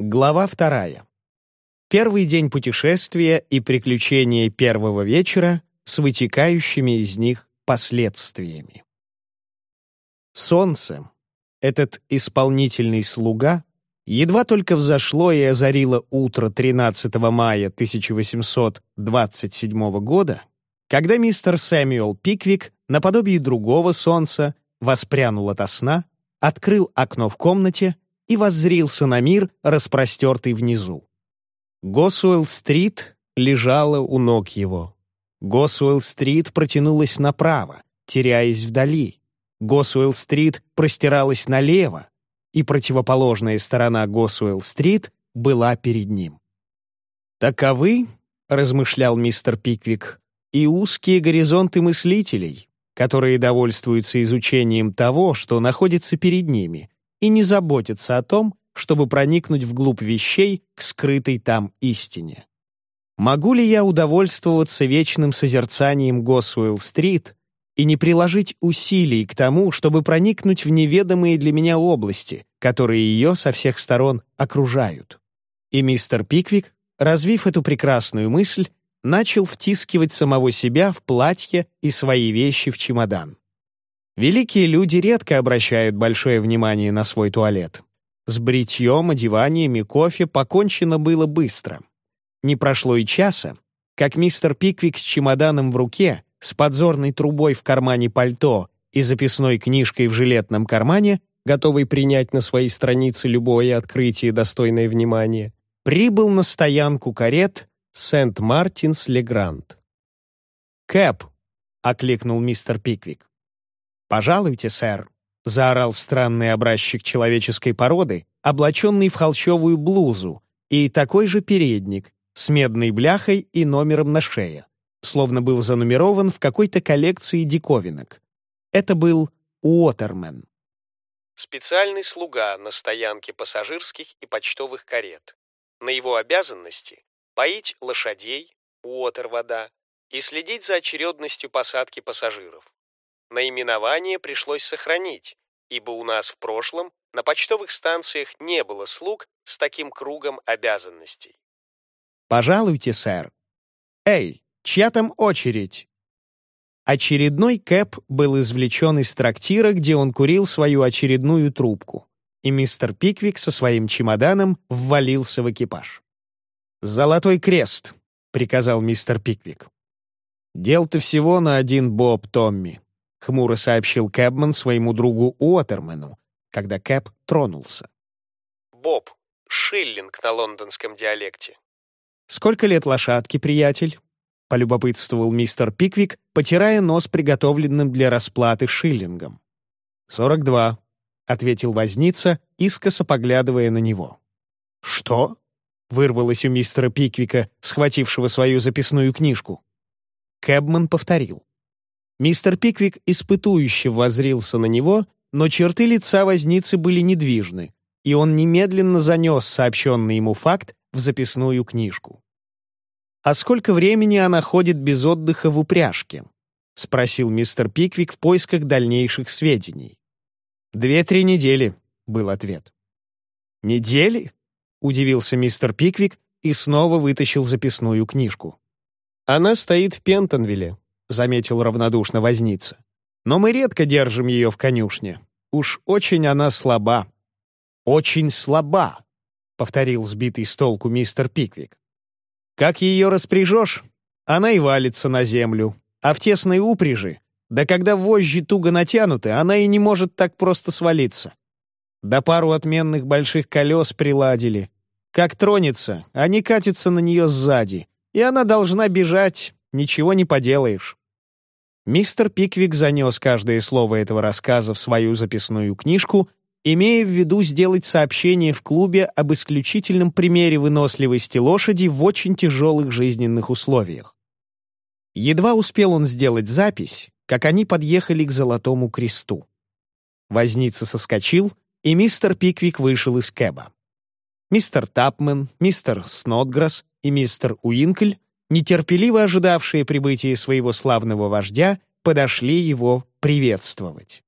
Глава вторая. Первый день путешествия и приключения первого вечера с вытекающими из них последствиями. Солнце, этот исполнительный слуга, едва только взошло и озарило утро 13 мая 1827 года, когда мистер Сэмюэл Пиквик, наподобие другого солнца, воспрянул ото сна, открыл окно в комнате и воззрился на мир, распростертый внизу. Госуэлл-стрит лежала у ног его. Госуэлл-стрит протянулась направо, теряясь вдали. Госуэлл-стрит простиралась налево, и противоположная сторона Госуэлл-стрит была перед ним. «Таковы, — размышлял мистер Пиквик, — и узкие горизонты мыслителей, которые довольствуются изучением того, что находится перед ними, и не заботится о том, чтобы проникнуть вглубь вещей к скрытой там истине. Могу ли я удовольствоваться вечным созерцанием Госуэлл-стрит и не приложить усилий к тому, чтобы проникнуть в неведомые для меня области, которые ее со всех сторон окружают? И мистер Пиквик, развив эту прекрасную мысль, начал втискивать самого себя в платье и свои вещи в чемодан. Великие люди редко обращают большое внимание на свой туалет. С бритьем, одеванием и кофе покончено было быстро. Не прошло и часа, как мистер Пиквик с чемоданом в руке, с подзорной трубой в кармане пальто и записной книжкой в жилетном кармане, готовый принять на свои страницы любое открытие, достойное внимания, прибыл на стоянку карет Сент-Мартинс-Легранд. «Кэп!» — окликнул мистер Пиквик. «Пожалуйте, сэр», — заорал странный образчик человеческой породы, облаченный в холщовую блузу и такой же передник с медной бляхой и номером на шее, словно был занумерован в какой-то коллекции диковинок. Это был Уотермен. Специальный слуга на стоянке пассажирских и почтовых карет. На его обязанности — поить лошадей, Уотер-вода, и следить за очередностью посадки пассажиров. Наименование пришлось сохранить, ибо у нас в прошлом на почтовых станциях не было слуг с таким кругом обязанностей. «Пожалуйте, сэр». «Эй, чья там очередь?» Очередной Кэп был извлечен из трактира, где он курил свою очередную трубку, и мистер Пиквик со своим чемоданом ввалился в экипаж. «Золотой крест», — приказал мистер Пиквик. «Дел-то всего на один боб, Томми. — хмуро сообщил Кэбман своему другу Уотермену, когда Кэб тронулся. «Боб. Шиллинг на лондонском диалекте». «Сколько лет лошадке, приятель?» — полюбопытствовал мистер Пиквик, потирая нос приготовленным для расплаты шиллингом. «Сорок два», — ответил возница, искоса поглядывая на него. «Что?» — вырвалось у мистера Пиквика, схватившего свою записную книжку. Кэбман повторил. Мистер Пиквик испытующе возрился на него, но черты лица возницы были недвижны, и он немедленно занес сообщенный ему факт в записную книжку. «А сколько времени она ходит без отдыха в упряжке?» — спросил мистер Пиквик в поисках дальнейших сведений. «Две-три недели», — был ответ. «Недели?» — удивился мистер Пиквик и снова вытащил записную книжку. «Она стоит в Пентонвилле, — заметил равнодушно возница. «Но мы редко держим ее в конюшне. Уж очень она слаба». «Очень слаба», — повторил сбитый с толку мистер Пиквик. «Как ее распряжешь, она и валится на землю, а в тесной упряжи, да когда вожжи туго натянуты, она и не может так просто свалиться. Да пару отменных больших колес приладили. Как тронется, они катятся на нее сзади, и она должна бежать, ничего не поделаешь. Мистер Пиквик занес каждое слово этого рассказа в свою записную книжку, имея в виду сделать сообщение в клубе об исключительном примере выносливости лошади в очень тяжелых жизненных условиях. Едва успел он сделать запись, как они подъехали к Золотому Кресту. Возница соскочил, и мистер Пиквик вышел из кэба. Мистер Тапмен, мистер Снотграсс и мистер Уинкль нетерпеливо ожидавшие прибытия своего славного вождя, подошли его приветствовать.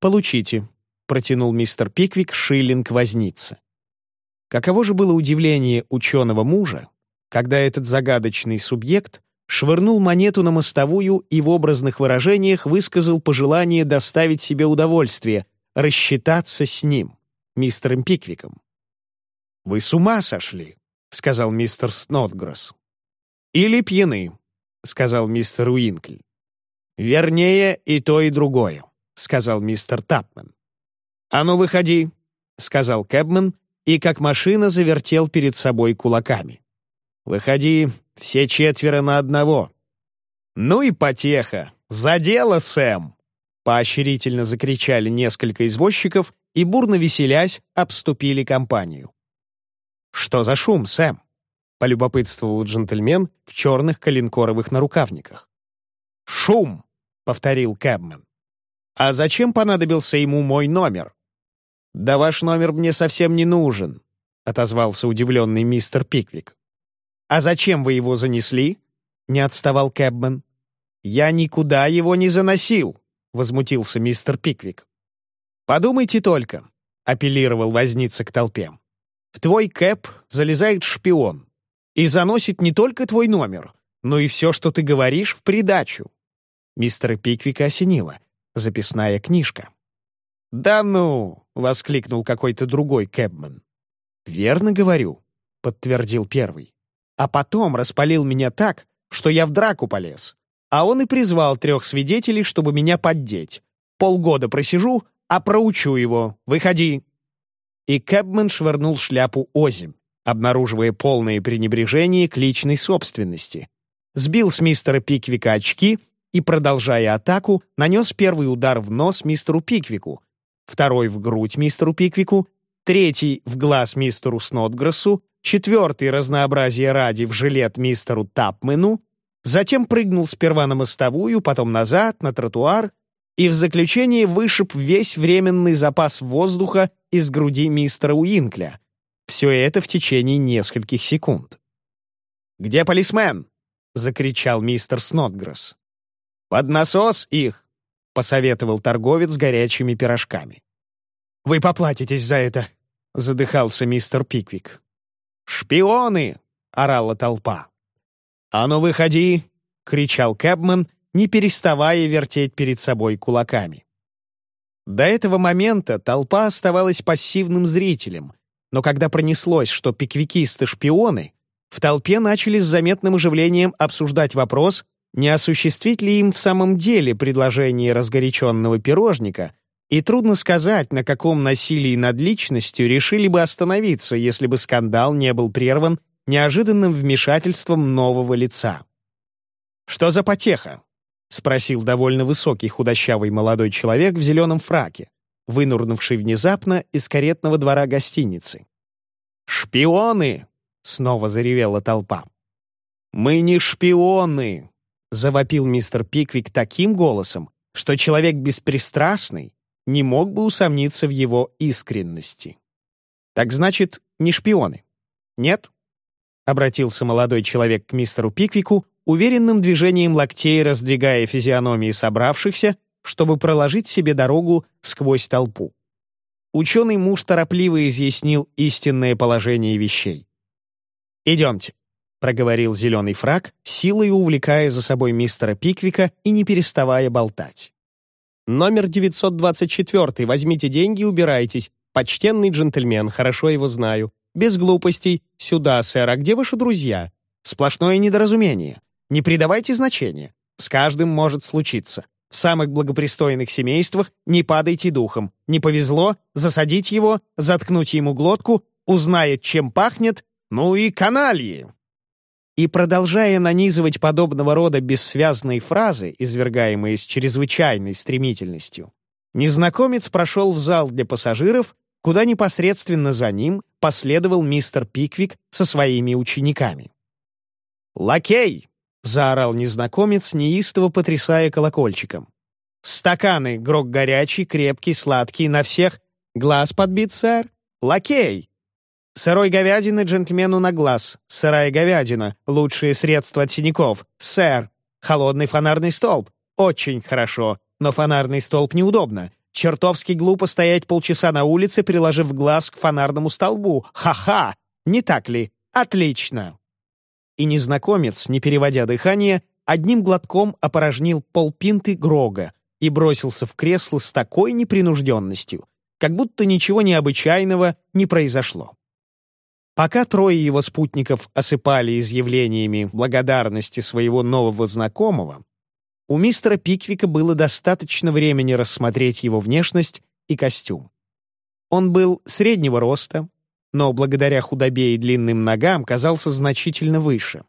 «Получите», — протянул мистер Пиквик шиллинг возница. Каково же было удивление ученого мужа, когда этот загадочный субъект швырнул монету на мостовую и в образных выражениях высказал пожелание доставить себе удовольствие, рассчитаться с ним, мистером Пиквиком. «Вы с ума сошли», — сказал мистер Снотгресс. «Или пьяны», — сказал мистер Уинкль. «Вернее, и то, и другое», — сказал мистер Тапмен. «А ну, выходи», — сказал Кэбмен, и как машина завертел перед собой кулаками. «Выходи, все четверо на одного». «Ну и потеха! За дело, Сэм!» Поощрительно закричали несколько извозчиков и, бурно веселясь, обступили компанию. «Что за шум, Сэм?» — полюбопытствовал джентльмен в черных коленкоровых нарукавниках. «Шум!» — повторил Кэбмен. «А зачем понадобился ему мой номер?» «Да ваш номер мне совсем не нужен», — отозвался удивленный мистер Пиквик. «А зачем вы его занесли?» — не отставал Кэбмен. «Я никуда его не заносил», — возмутился мистер Пиквик. «Подумайте только», — апеллировал возница к толпе. «В твой кэп залезает шпион и заносит не только твой номер, но и все, что ты говоришь, в придачу». Мистера Пиквика осенило. Записная книжка. «Да ну!» — воскликнул какой-то другой кэбмен. «Верно говорю», — подтвердил первый а потом распалил меня так, что я в драку полез. А он и призвал трех свидетелей, чтобы меня поддеть. Полгода просижу, а проучу его. Выходи!» И Кэбмен швырнул шляпу озимь, обнаруживая полное пренебрежение к личной собственности. Сбил с мистера Пиквика очки и, продолжая атаку, нанес первый удар в нос мистеру Пиквику, второй в грудь мистеру Пиквику, третий в глаз мистеру Снотгрессу, четвертый разнообразие ради в жилет мистеру Тапмену, затем прыгнул сперва на мостовую, потом назад, на тротуар, и в заключение вышиб весь временный запас воздуха из груди мистера Уинкля. Все это в течение нескольких секунд. «Где полисмен?» — закричал мистер Снотгресс. «Под насос их!» — посоветовал торговец горячими пирожками. «Вы поплатитесь за это!» — задыхался мистер Пиквик. «Шпионы!» — орала толпа. «А ну выходи!» — кричал Кэбман, не переставая вертеть перед собой кулаками. До этого момента толпа оставалась пассивным зрителем, но когда пронеслось, что пиквикисты — шпионы, в толпе начали с заметным оживлением обсуждать вопрос, не осуществить ли им в самом деле предложение разгоряченного пирожника — и трудно сказать, на каком насилии над личностью решили бы остановиться, если бы скандал не был прерван неожиданным вмешательством нового лица. «Что за потеха?» — спросил довольно высокий худощавый молодой человек в зеленом фраке, вынурнувший внезапно из каретного двора гостиницы. «Шпионы!» — снова заревела толпа. «Мы не шпионы!» — завопил мистер Пиквик таким голосом, что человек беспристрастный, не мог бы усомниться в его искренности. «Так значит, не шпионы?» «Нет?» — обратился молодой человек к мистеру Пиквику, уверенным движением локтей раздвигая физиономии собравшихся, чтобы проложить себе дорогу сквозь толпу. Ученый муж торопливо изъяснил истинное положение вещей. «Идемте», — проговорил зеленый фраг, силой увлекая за собой мистера Пиквика и не переставая болтать. Номер 924. Возьмите деньги и убирайтесь. Почтенный джентльмен, хорошо его знаю. Без глупостей. Сюда, сэр, а где ваши друзья? Сплошное недоразумение. Не придавайте значения. С каждым может случиться. В самых благопристойных семействах не падайте духом. Не повезло, засадить его, заткнуть ему глотку, узнает, чем пахнет, ну и канальи. И продолжая нанизывать подобного рода бессвязные фразы, извергаемые с чрезвычайной стремительностью, незнакомец прошел в зал для пассажиров, куда непосредственно за ним последовал мистер Пиквик со своими учениками. «Лакей!» — заорал незнакомец, неистово потрясая колокольчиком. «Стаканы, грок горячий, крепкий, сладкий, на всех. Глаз подбит, сэр? Лакей! Сырой говядины джентльмену на глаз. Сырая говядина. Лучшие средства от синяков. Сэр. Холодный фонарный столб. Очень хорошо. Но фонарный столб неудобно. Чертовски глупо стоять полчаса на улице, приложив глаз к фонарному столбу. Ха-ха! Не так ли? Отлично!» И незнакомец, не переводя дыхание, одним глотком опорожнил полпинты Грога и бросился в кресло с такой непринужденностью, как будто ничего необычайного не произошло. Пока трое его спутников осыпали изъявлениями благодарности своего нового знакомого, у мистера Пиквика было достаточно времени рассмотреть его внешность и костюм. Он был среднего роста, но благодаря худобе и длинным ногам казался значительно выше.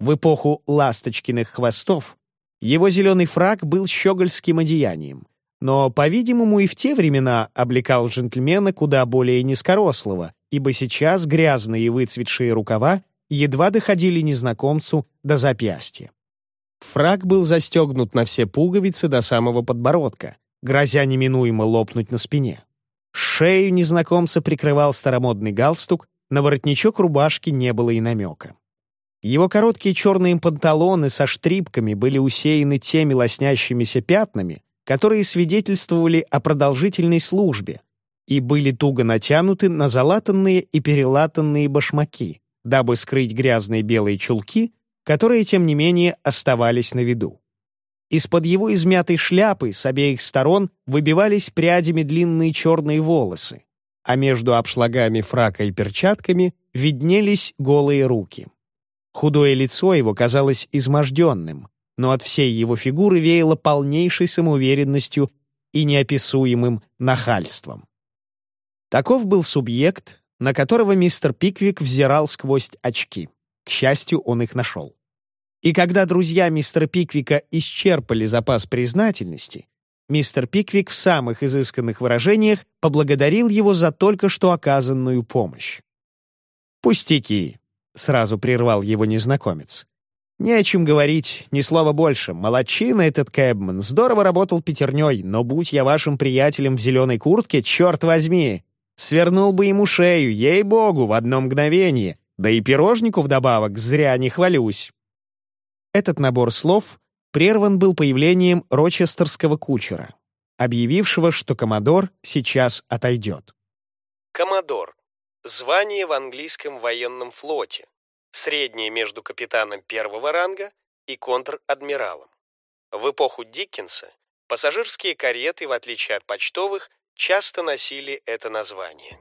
В эпоху ласточкиных хвостов его зеленый фраг был щегольским одеянием, но, по-видимому, и в те времена облекал джентльмена куда более низкорослого, ибо сейчас грязные и выцветшие рукава едва доходили незнакомцу до запястья. Фраг был застегнут на все пуговицы до самого подбородка, грозя неминуемо лопнуть на спине. Шею незнакомца прикрывал старомодный галстук, на воротничок рубашки не было и намека. Его короткие черные панталоны со штрипками были усеяны теми лоснящимися пятнами, которые свидетельствовали о продолжительной службе и были туго натянуты на залатанные и перелатанные башмаки, дабы скрыть грязные белые чулки, которые, тем не менее, оставались на виду. Из-под его измятой шляпы с обеих сторон выбивались прядями длинные черные волосы, а между обшлагами фрака и перчатками виднелись голые руки. Худое лицо его казалось изможденным, но от всей его фигуры веяло полнейшей самоуверенностью и неописуемым нахальством. Таков был субъект, на которого мистер Пиквик взирал сквозь очки. К счастью, он их нашел. И когда друзья мистера Пиквика исчерпали запас признательности, мистер Пиквик в самых изысканных выражениях поблагодарил его за только что оказанную помощь. «Пустяки», — сразу прервал его незнакомец. «Не о чем говорить, ни слова больше. Молодчина этот Кэбман, здорово работал пятерней, но будь я вашим приятелем в зеленой куртке, черт возьми, свернул бы ему шею, ей-богу, в одно мгновение, да и пирожнику вдобавок зря не хвалюсь». Этот набор слов прерван был появлением рочестерского кучера, объявившего, что Комодор сейчас отойдет. Комодор — звание в английском военном флоте, среднее между капитаном первого ранга и контр-адмиралом. В эпоху Диккенса пассажирские кареты, в отличие от почтовых, часто носили это название.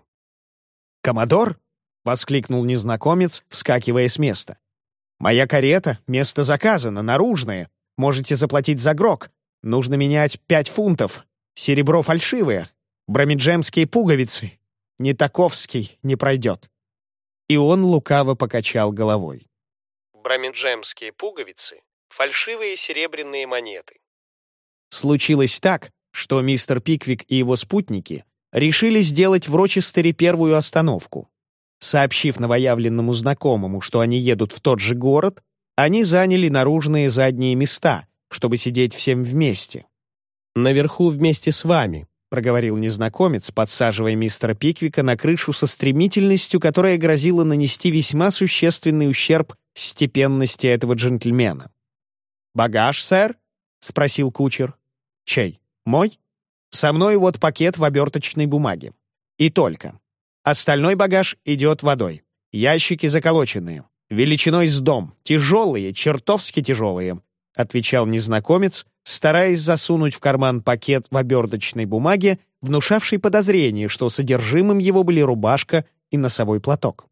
«Коммодор?» — воскликнул незнакомец, вскакивая с места. «Моя карета, место заказано, наружное. Можете заплатить за грок. Нужно менять пять фунтов. Серебро фальшивое. Бромиджемские пуговицы. Не таковский не пройдет». И он лукаво покачал головой. Бромиджемские пуговицы — фальшивые серебряные монеты. Случилось так, что мистер Пиквик и его спутники решили сделать в Рочестере первую остановку. Сообщив новоявленному знакомому, что они едут в тот же город, они заняли наружные задние места, чтобы сидеть всем вместе. «Наверху вместе с вами», — проговорил незнакомец, подсаживая мистера Пиквика на крышу со стремительностью, которая грозила нанести весьма существенный ущерб степенности этого джентльмена. «Багаж, сэр?» — спросил кучер. «Чей? Мой? Со мной вот пакет в оберточной бумаге. И только. Остальной багаж идет водой. Ящики заколоченные. Величиной с дом. Тяжелые, чертовски тяжелые», — отвечал незнакомец, стараясь засунуть в карман пакет в оберточной бумаге, внушавший подозрение, что содержимым его были рубашка и носовой платок.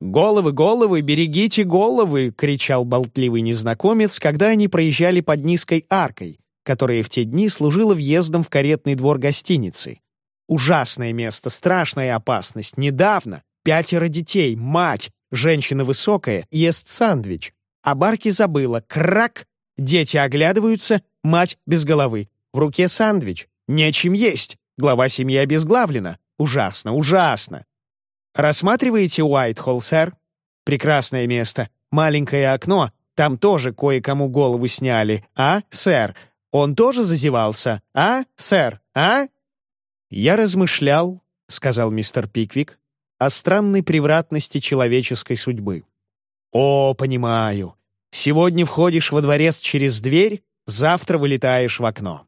«Головы, головы, берегите головы!» — кричал болтливый незнакомец, когда они проезжали под низкой аркой, которая в те дни служила въездом в каретный двор гостиницы. Ужасное место, страшная опасность. Недавно пятеро детей, мать, женщина высокая, ест сандвич. А Барки забыла. Крак! Дети оглядываются, мать без головы. В руке сандвич. Нечем есть. Глава семьи обезглавлена. Ужасно, ужасно. Рассматриваете Уайтхолл, сэр? Прекрасное место. Маленькое окно. Там тоже кое-кому голову сняли. А, сэр? Он тоже зазевался? А, сэр? А? «Я размышлял», — сказал мистер Пиквик, «о странной превратности человеческой судьбы. О, понимаю. Сегодня входишь во дворец через дверь, завтра вылетаешь в окно.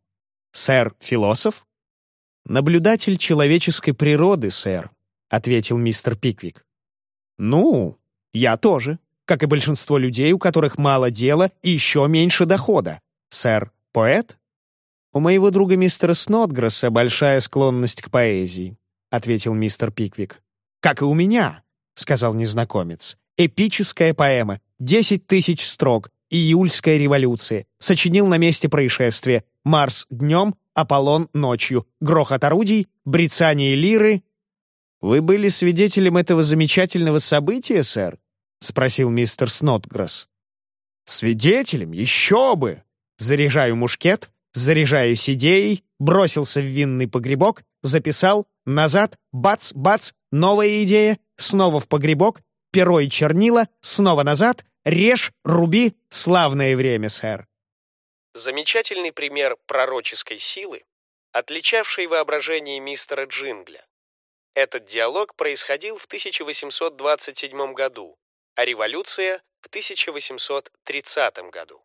Сэр, философ? «Наблюдатель человеческой природы, сэр», — ответил мистер Пиквик. «Ну, я тоже, как и большинство людей, у которых мало дела и еще меньше дохода. Сэр, поэт?» «У моего друга мистера Снотгресса большая склонность к поэзии», — ответил мистер Пиквик. «Как и у меня», — сказал незнакомец. «Эпическая поэма, десять тысяч строк, июльская революция, сочинил на месте происшествия, Марс днем, Аполлон ночью, грохот орудий, брецание лиры». «Вы были свидетелем этого замечательного события, сэр?» — спросил мистер Снотгресс. «Свидетелем? Еще бы!» Заряжаю мушкет, заряжаюсь идеей, бросился в винный погребок, записал, назад, бац, бац, новая идея, снова в погребок, перо и чернила, снова назад, режь, руби, славное время, сэр. Замечательный пример пророческой силы, отличавший воображение мистера Джингля. Этот диалог происходил в 1827 году, а революция — в 1830 году.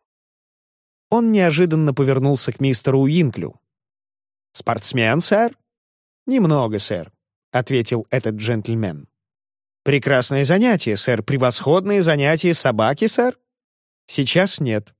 Он неожиданно повернулся к мистеру Уинклю. «Спортсмен, сэр?» «Немного, сэр», — ответил этот джентльмен. «Прекрасное занятие, сэр. Превосходное занятие собаки, сэр?» «Сейчас нет».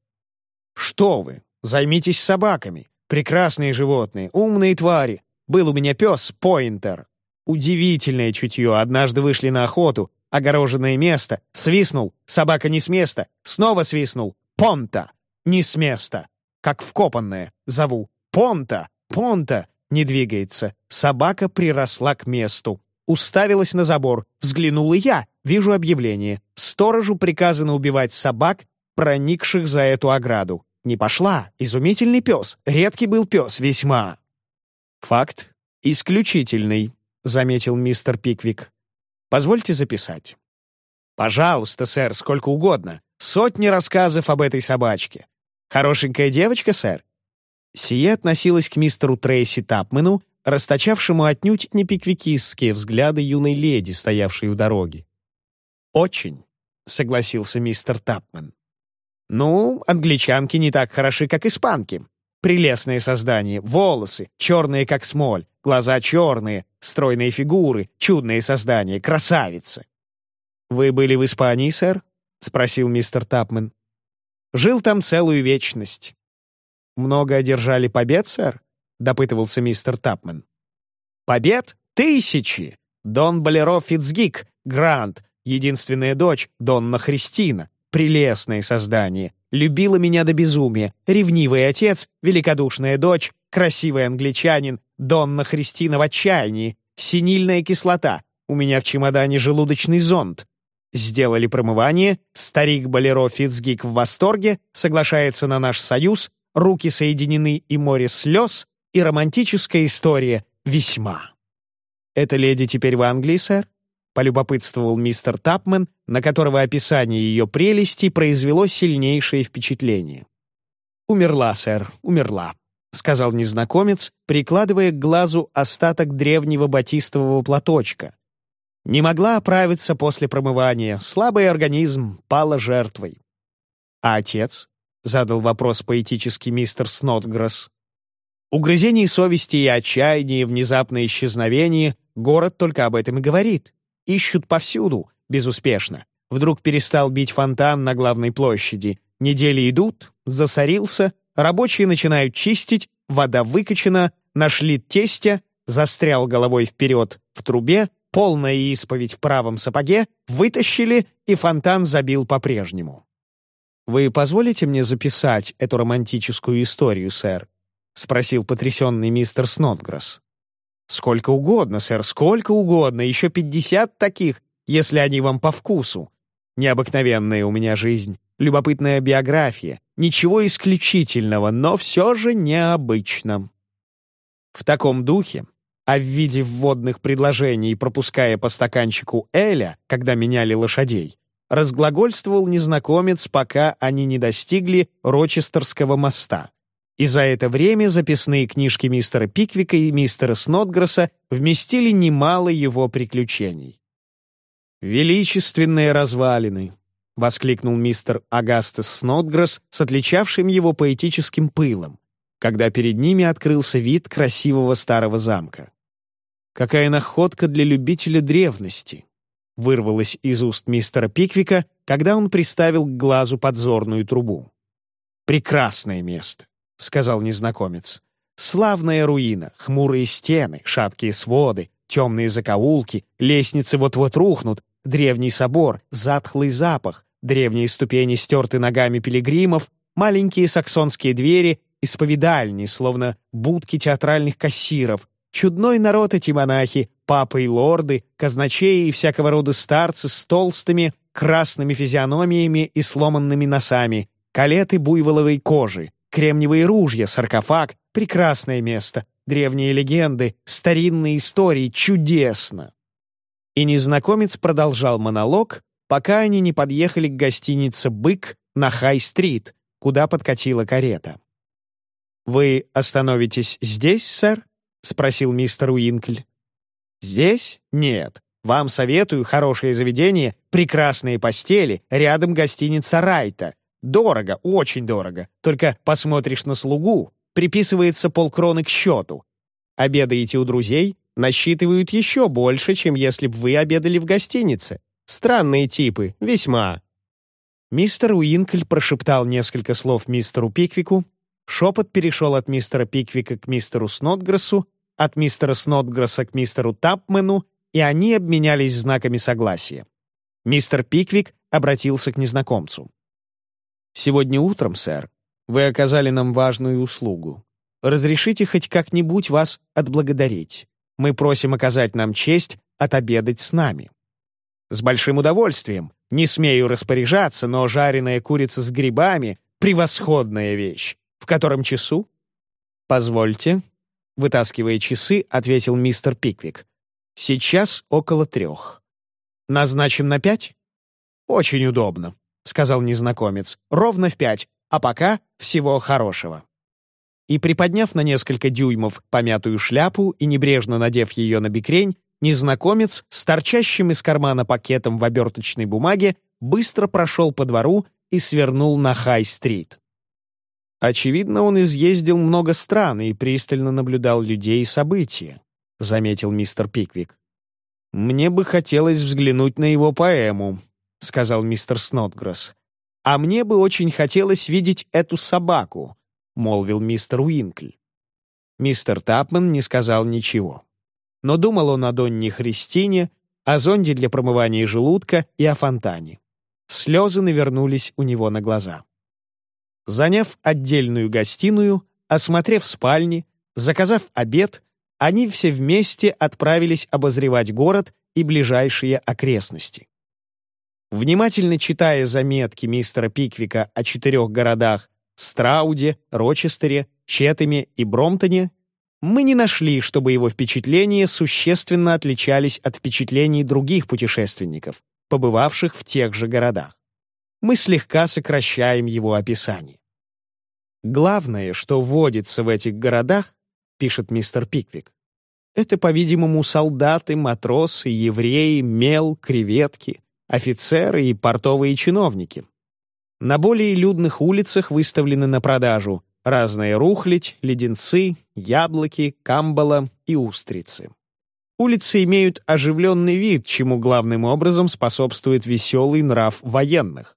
«Что вы? Займитесь собаками. Прекрасные животные, умные твари. Был у меня пес, Пойнтер. Удивительное чутье. Однажды вышли на охоту. Огороженное место. Свистнул. Собака не с места. Снова свистнул. Понта. Не с места. Как вкопанная. Зову. Понта. Понта. Не двигается. Собака приросла к месту. Уставилась на забор. Взглянула я. Вижу объявление. Сторожу приказано убивать собак, проникших за эту ограду. Не пошла. Изумительный пес. Редкий был пес весьма. Факт исключительный, заметил мистер Пиквик. Позвольте записать. Пожалуйста, сэр, сколько угодно. Сотни рассказов об этой собачке. Хорошенькая девочка, сэр. Сие относилось к мистеру Трейси Тапмену, расточавшему отнюдь не пиквикистские взгляды юной леди, стоявшей у дороги. «Очень», — согласился мистер Тапмен. «Ну, англичанки не так хороши, как испанки. Прелестные создания, волосы, черные, как смоль, глаза черные, стройные фигуры, чудные создания, красавицы». «Вы были в Испании, сэр?» — спросил мистер Тапмен. «Жил там целую вечность. «Много одержали побед, сэр?» — допытывался мистер Тапмен. «Побед? Тысячи! Дон Болеро Фицгик, Грант, единственная дочь, Донна Христина, прелестное создание, любила меня до безумия, ревнивый отец, великодушная дочь, красивый англичанин, Донна Христина в отчаянии, синильная кислота, у меня в чемодане желудочный зонд. Сделали промывание, старик Болеро Фицгик в восторге, соглашается на наш союз, руки соединены и море слез, и романтическая история весьма. «Эта леди теперь в Англии, сэр?» — полюбопытствовал мистер Тапмен, на которого описание ее прелести произвело сильнейшее впечатление. «Умерла, сэр, умерла», — сказал незнакомец, прикладывая к глазу остаток древнего батистового платочка. «Не могла оправиться после промывания, слабый организм, пала жертвой». «А отец?» — задал вопрос поэтический мистер Снотгресс. Угрызение совести и отчаяние, внезапное исчезновение — город только об этом и говорит. Ищут повсюду, безуспешно. Вдруг перестал бить фонтан на главной площади. Недели идут, засорился, рабочие начинают чистить, вода выкачана, нашли тестя, застрял головой вперед в трубе, полная исповедь в правом сапоге, вытащили, и фонтан забил по-прежнему. «Вы позволите мне записать эту романтическую историю, сэр?» — спросил потрясенный мистер Снотгресс. «Сколько угодно, сэр, сколько угодно, еще пятьдесят таких, если они вам по вкусу. Необыкновенная у меня жизнь, любопытная биография, ничего исключительного, но все же необычно». В таком духе, а в виде вводных предложений, пропуская по стаканчику Эля, когда меняли лошадей, разглагольствовал незнакомец, пока они не достигли Рочестерского моста. И за это время записные книжки мистера Пиквика и мистера Снотгресса вместили немало его приключений. «Величественные развалины!» — воскликнул мистер Агастес Снотгресс с отличавшим его поэтическим пылом. когда перед ними открылся вид красивого старого замка. «Какая находка для любителя древности!» вырвалось из уст мистера Пиквика, когда он приставил к глазу подзорную трубу. «Прекрасное место», — сказал незнакомец. «Славная руина, хмурые стены, шаткие своды, темные закоулки, лестницы вот-вот рухнут, древний собор, затхлый запах, древние ступени стерты ногами пилигримов, маленькие саксонские двери, исповедальни, словно будки театральных кассиров, чудной народ эти монахи, папы и лорды, казначеи и всякого рода старцы с толстыми, красными физиономиями и сломанными носами, калеты буйволовой кожи, кремниевые ружья, саркофаг — прекрасное место, древние легенды, старинные истории — чудесно. И незнакомец продолжал монолог, пока они не подъехали к гостинице «Бык» на Хай-стрит, куда подкатила карета. «Вы остановитесь здесь, сэр?» — спросил мистер Уинкль. «Здесь? Нет. Вам советую хорошее заведение, прекрасные постели, рядом гостиница «Райта». Дорого, очень дорого. Только посмотришь на слугу, приписывается полкроны к счету. Обедаете у друзей, насчитывают еще больше, чем если бы вы обедали в гостинице. Странные типы, весьма. Мистер Уинкль прошептал несколько слов мистеру Пиквику, шепот перешел от мистера Пиквика к мистеру Снотграссу, от мистера Снотграсса к мистеру Тапмену, и они обменялись знаками согласия. Мистер Пиквик обратился к незнакомцу. «Сегодня утром, сэр, вы оказали нам важную услугу. Разрешите хоть как-нибудь вас отблагодарить. Мы просим оказать нам честь отобедать с нами». «С большим удовольствием», не смею распоряжаться, но жареная курица с грибами — превосходная вещь. В котором часу? Позвольте. Вытаскивая часы, ответил мистер Пиквик. Сейчас около трех. Назначим на пять? Очень удобно, сказал незнакомец. Ровно в пять, а пока всего хорошего. И приподняв на несколько дюймов помятую шляпу и небрежно надев ее на бикрень, Незнакомец с торчащим из кармана пакетом в оберточной бумаге быстро прошел по двору и свернул на Хай-стрит. Очевидно, он изъездил много стран и пристально наблюдал людей и события, заметил мистер Пиквик. «Мне бы хотелось взглянуть на его поэму», — сказал мистер Снотгресс. «А мне бы очень хотелось видеть эту собаку», — молвил мистер Уинкль. Мистер Тапман не сказал ничего но думал он о Донне Христине, о зонде для промывания желудка и о фонтане. Слезы навернулись у него на глаза. Заняв отдельную гостиную, осмотрев спальни, заказав обед, они все вместе отправились обозревать город и ближайшие окрестности. Внимательно читая заметки мистера Пиквика о четырех городах Страуде, Рочестере, Четеме и Бромтоне, мы не нашли, чтобы его впечатления существенно отличались от впечатлений других путешественников, побывавших в тех же городах. Мы слегка сокращаем его описание. Главное, что водится в этих городах, пишет мистер Пиквик, это, по-видимому, солдаты, матросы, евреи, мел, креветки, офицеры и портовые чиновники. На более людных улицах выставлены на продажу Разная рухлядь, леденцы, яблоки, камбала и устрицы. Улицы имеют оживленный вид, чему главным образом способствует веселый нрав военных.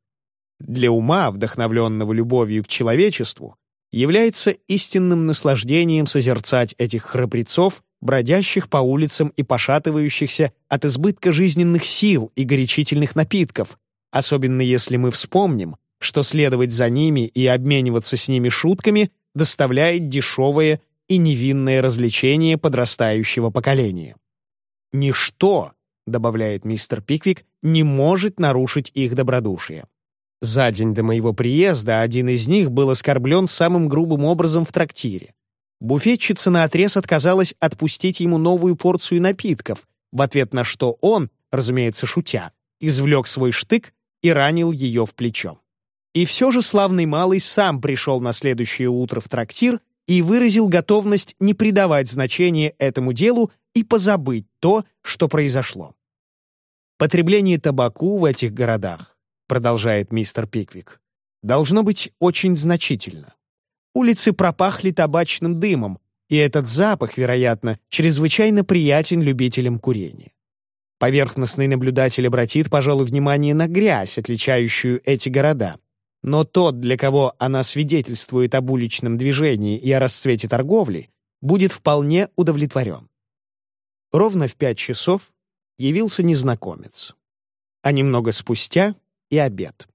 Для ума, вдохновленного любовью к человечеству, является истинным наслаждением созерцать этих храбрецов, бродящих по улицам и пошатывающихся от избытка жизненных сил и горячительных напитков, особенно если мы вспомним, что следовать за ними и обмениваться с ними шутками доставляет дешевое и невинное развлечение подрастающего поколения. «Ничто», — добавляет мистер Пиквик, «не может нарушить их добродушие. За день до моего приезда один из них был оскорблен самым грубым образом в трактире. Буфетчица наотрез отказалась отпустить ему новую порцию напитков, в ответ на что он, разумеется, шутя, извлек свой штык и ранил ее в плечо. И все же славный малый сам пришел на следующее утро в трактир и выразил готовность не придавать значения этому делу и позабыть то, что произошло. Потребление табаку в этих городах, продолжает мистер Пиквик, должно быть очень значительно. Улицы пропахли табачным дымом, и этот запах, вероятно, чрезвычайно приятен любителям курения. Поверхностный наблюдатель обратит, пожалуй, внимание на грязь, отличающую эти города. Но тот, для кого она свидетельствует об уличном движении и о расцвете торговли, будет вполне удовлетворен. Ровно в пять часов явился незнакомец. А немного спустя и обед.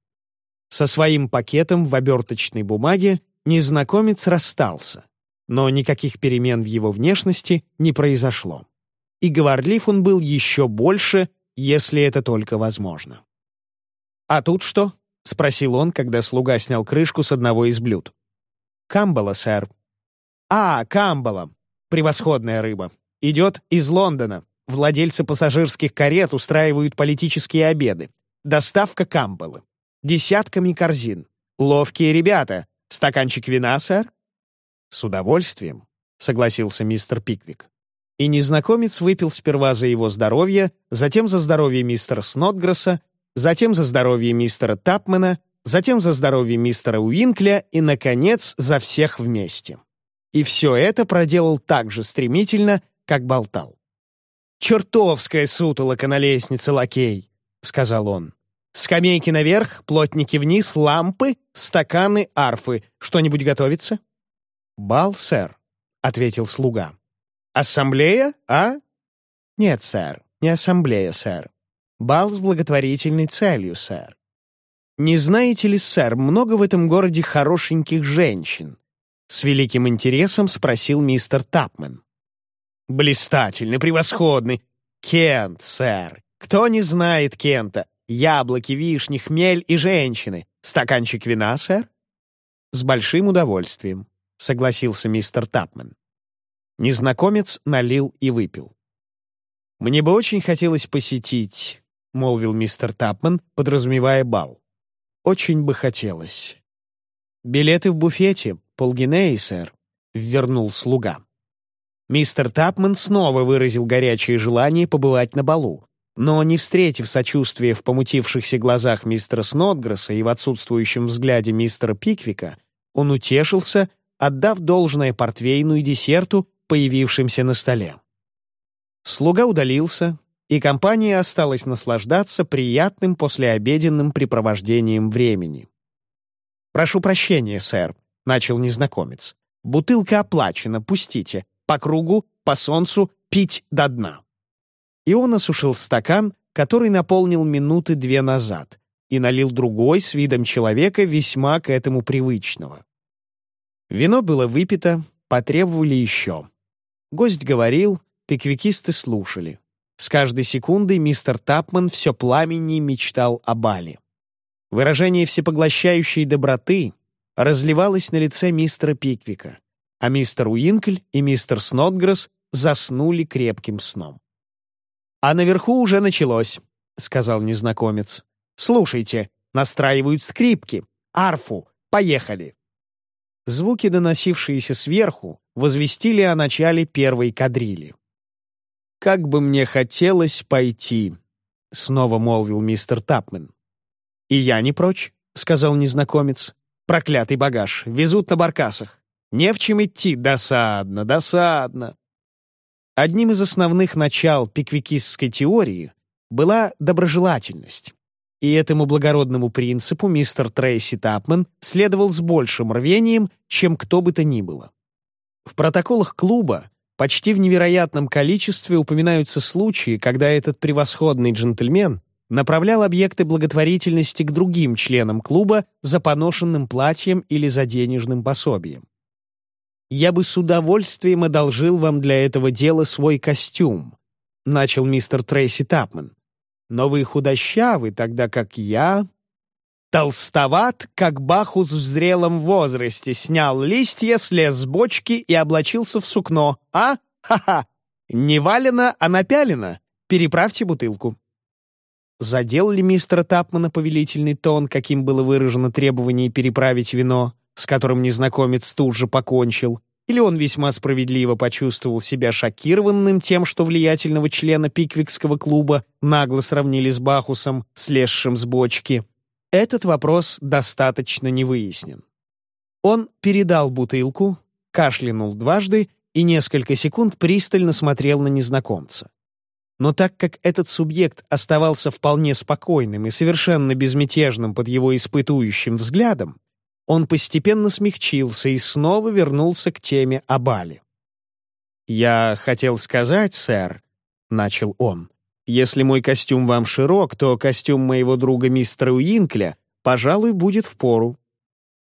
Со своим пакетом в оберточной бумаге незнакомец расстался, но никаких перемен в его внешности не произошло. И говорлив он был еще больше, если это только возможно. «А тут что?» — спросил он, когда слуга снял крышку с одного из блюд. «Камбала, сэр». «А, камбала. Превосходная рыба. Идет из Лондона. Владельцы пассажирских карет устраивают политические обеды. Доставка камбалы. Десятками корзин. Ловкие ребята. Стаканчик вина, сэр?» «С удовольствием», — согласился мистер Пиквик. И незнакомец выпил сперва за его здоровье, затем за здоровье мистера Снотгресса, затем за здоровье мистера Тапмана, затем за здоровье мистера Уинкля и, наконец, за всех вместе. И все это проделал так же стремительно, как болтал. «Чертовская сутолока на лестнице, лакей!» — сказал он. «Скамейки наверх, плотники вниз, лампы, стаканы, арфы. Что-нибудь готовится?» «Бал, сэр», — ответил слуга. «Ассамблея, а?» «Нет, сэр, не ассамблея, сэр. Бал с благотворительной целью, сэр. Не знаете ли, сэр, много в этом городе хорошеньких женщин?» С великим интересом спросил мистер Тапмен. «Блистательный, превосходный. Кент, сэр. Кто не знает Кента? Яблоки, вишни, хмель и женщины. Стаканчик вина, сэр?» «С большим удовольствием», — согласился мистер Тапмен. Незнакомец налил и выпил. «Мне бы очень хотелось посетить», — молвил мистер Тапман, подразумевая бал. «Очень бы хотелось». «Билеты в буфете, полгинеи, сэр», — ввернул слуга. Мистер Тапман снова выразил горячее желание побывать на балу, но, не встретив сочувствия в помутившихся глазах мистера Снотгресса и в отсутствующем взгляде мистера Пиквика, он утешился, отдав должное портвейну и десерту появившимся на столе. Слуга удалился, и компания осталась наслаждаться приятным послеобеденным препровождением времени. «Прошу прощения, сэр», — начал незнакомец. «Бутылка оплачена, пустите. По кругу, по солнцу, пить до дна». И он осушил стакан, который наполнил минуты две назад, и налил другой с видом человека весьма к этому привычного. Вино было выпито, потребовали еще. Гость говорил, пиквикисты слушали. С каждой секундой мистер Тапман все пламени мечтал о бале. Выражение всепоглощающей доброты разливалось на лице мистера Пиквика, а мистер Уинкль и мистер Снотгресс заснули крепким сном. «А наверху уже началось», — сказал незнакомец. «Слушайте, настраивают скрипки, арфу, поехали». Звуки, доносившиеся сверху, возвестили о начале первой кадрили. «Как бы мне хотелось пойти», — снова молвил мистер Тапмен. «И я не прочь», — сказал незнакомец. «Проклятый багаж, везут на баркасах. Не в чем идти, досадно, досадно». Одним из основных начал пиквикистской теории была доброжелательность. И этому благородному принципу мистер Трейси Тапмен следовал с большим рвением, чем кто бы то ни было. В протоколах клуба почти в невероятном количестве упоминаются случаи, когда этот превосходный джентльмен направлял объекты благотворительности к другим членам клуба за поношенным платьем или за денежным пособием. «Я бы с удовольствием одолжил вам для этого дела свой костюм», начал мистер Трейси Тапмен но вы худощавы, тогда как я... Толстоват, как Бахус в зрелом возрасте, снял листья, слез с бочки и облачился в сукно. А? Ха-ха! Не валено, а напялено. Переправьте бутылку. Задел ли мистера Тапмана повелительный тон, каким было выражено требование переправить вино, с которым незнакомец тут же покончил, или он весьма справедливо почувствовал себя шокированным тем, что влиятельного члена Пиквикского клуба нагло сравнили с Бахусом, слезшим с бочки? Этот вопрос достаточно не выяснен. Он передал бутылку, кашлянул дважды и несколько секунд пристально смотрел на незнакомца. Но так как этот субъект оставался вполне спокойным и совершенно безмятежным под его испытующим взглядом, он постепенно смягчился и снова вернулся к теме о бале. «Я хотел сказать, сэр», — начал он, «если мой костюм вам широк, то костюм моего друга мистера Уинкля, пожалуй, будет в пору».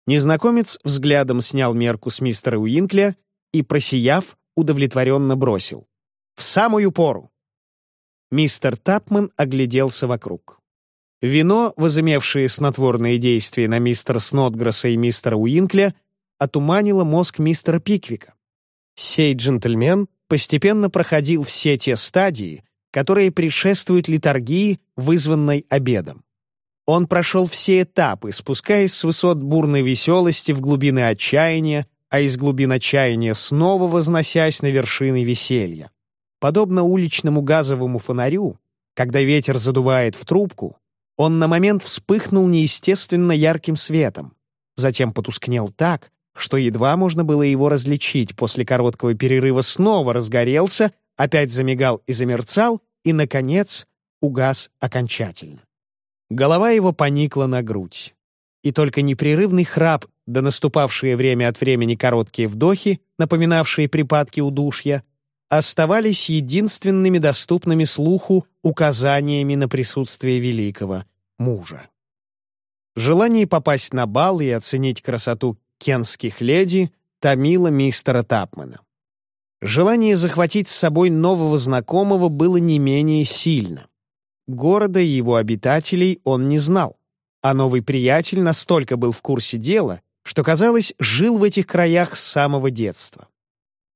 Незнакомец взглядом снял мерку с мистера Уинкля и, просияв, удовлетворенно бросил. «В самую пору!» Мистер Тапман огляделся вокруг. Вино, возымевшее снотворные действия на мистера Снотгресса и мистера Уинкля, отуманило мозг мистера Пиквика. Сей джентльмен постепенно проходил все те стадии, которые предшествуют литургии, вызванной обедом. Он прошел все этапы, спускаясь с высот бурной веселости в глубины отчаяния, а из глубин отчаяния снова возносясь на вершины веселья. Подобно уличному газовому фонарю, когда ветер задувает в трубку, он на момент вспыхнул неестественно ярким светом, затем потускнел так, что едва можно было его различить, после короткого перерыва снова разгорелся, опять замигал и замерцал, и, наконец, угас окончательно. Голова его поникла на грудь. И только непрерывный храп, да наступавшие время от времени короткие вдохи, напоминавшие припадки удушья, оставались единственными доступными слуху указаниями на присутствие великого мужа. Желание попасть на бал и оценить красоту кенских леди томило мистера Тапмана. Желание захватить с собой нового знакомого было не менее сильно. Города и его обитателей он не знал, а новый приятель настолько был в курсе дела, что, казалось, жил в этих краях с самого детства.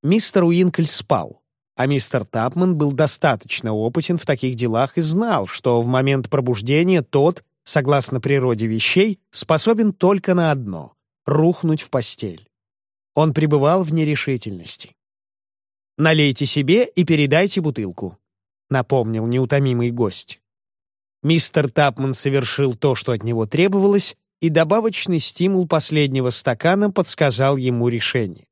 Мистер Уинкль спал, а мистер Тапман был достаточно опытен в таких делах и знал, что в момент пробуждения тот, согласно природе вещей, способен только на одно — рухнуть в постель. Он пребывал в нерешительности. «Налейте себе и передайте бутылку», — напомнил неутомимый гость. Мистер Тапман совершил то, что от него требовалось, и добавочный стимул последнего стакана подсказал ему решение.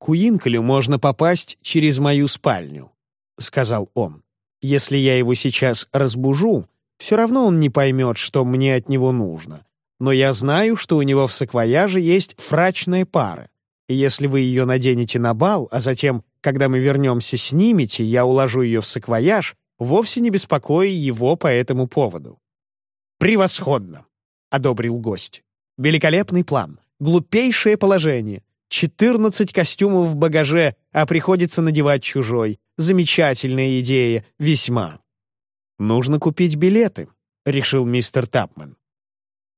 «К Уинкелю можно попасть через мою спальню», — сказал он. «Если я его сейчас разбужу, все равно он не поймет, что мне от него нужно. Но я знаю, что у него в саквояже есть фрачная пара, и если вы ее наденете на бал, а затем когда мы вернемся, снимете, я уложу ее в саквояж, вовсе не беспокоя его по этому поводу». «Превосходно!» — одобрил гость. «Великолепный план, глупейшее положение. Четырнадцать костюмов в багаже, а приходится надевать чужой. Замечательная идея, весьма». «Нужно купить билеты», — решил мистер Тапман.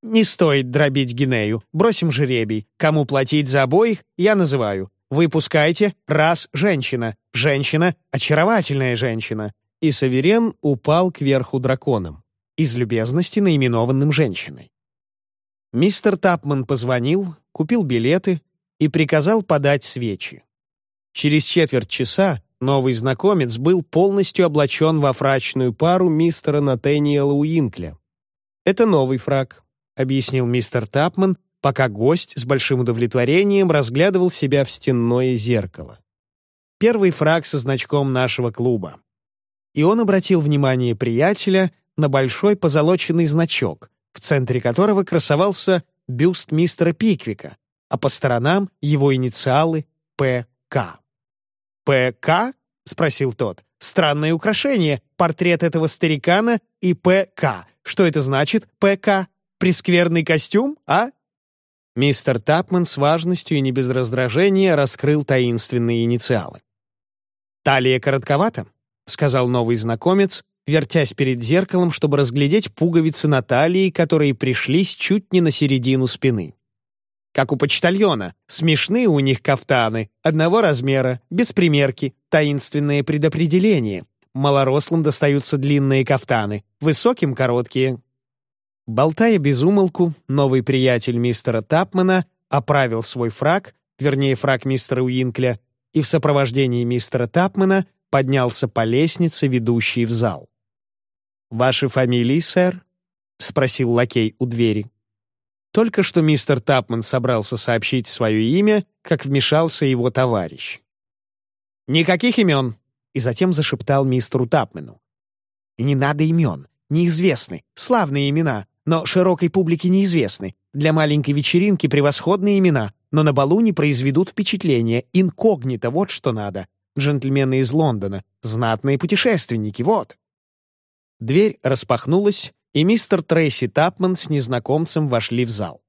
«Не стоит дробить Гинею. Бросим жеребий. Кому платить за обоих, я называю. Вы пускайте, раз женщина, женщина, очаровательная женщина. И Саверен упал кверху драконом, из любезности наименованным женщиной. Мистер Тапман позвонил, купил билеты и приказал подать свечи. Через четверть часа новый знакомец был полностью облачен во фрачную пару мистера Натаниэла Уинкля. «Это новый фраг», — объяснил мистер Тапман, пока гость с большим удовлетворением разглядывал себя в стенное зеркало. Первый фраг со значком нашего клуба. И он обратил внимание приятеля на большой позолоченный значок, в центре которого красовался бюст мистера Пиквика, а по сторонам его инициалы «ПК». «ПК?» — спросил тот. «Странное украшение, портрет этого старикана и ПК. Что это значит, ПК? Прескверный костюм, а?» Мистер Тапман с важностью и не без раздражения раскрыл таинственные инициалы. «Талия коротковата», — сказал новый знакомец, вертясь перед зеркалом, чтобы разглядеть пуговицы на талии, которые пришлись чуть не на середину спины. Как у почтальона, смешные у них кафтаны, одного размера, без примерки, таинственное предопределение. Малорослым достаются длинные кафтаны, высоким — короткие, Болтая без умолку, новый приятель мистера Тапмана оправил свой фраг, вернее, фраг мистера Уинкля, и в сопровождении мистера Тапмана поднялся по лестнице, ведущей в зал. «Ваши фамилии, сэр?» — спросил лакей у двери. Только что мистер Тапман собрался сообщить свое имя, как вмешался его товарищ. «Никаких имен!» и затем зашептал мистеру Тапмену. «Не надо имен, неизвестны, славные имена, но широкой публике неизвестны. Для маленькой вечеринки превосходные имена, но на балу не произведут впечатления. Инкогнито, вот что надо. Джентльмены из Лондона, знатные путешественники, вот». Дверь распахнулась, и мистер Трейси Тапман с незнакомцем вошли в зал.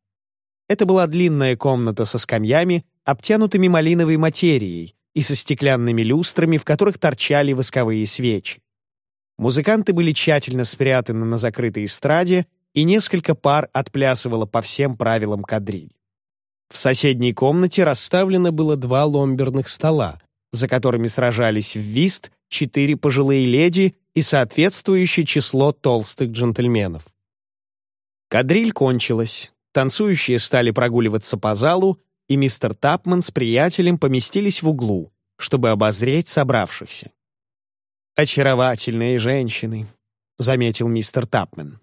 Это была длинная комната со скамьями, обтянутыми малиновой материей, и со стеклянными люстрами, в которых торчали восковые свечи. Музыканты были тщательно спрятаны на закрытой эстраде, и несколько пар отплясывало по всем правилам кадриль. В соседней комнате расставлено было два ломберных стола, за которыми сражались в вист четыре пожилые леди и соответствующее число толстых джентльменов. Кадриль кончилась, танцующие стали прогуливаться по залу, и мистер Тапман с приятелем поместились в углу, чтобы обозреть собравшихся. «Очаровательные женщины», — заметил мистер Тапман.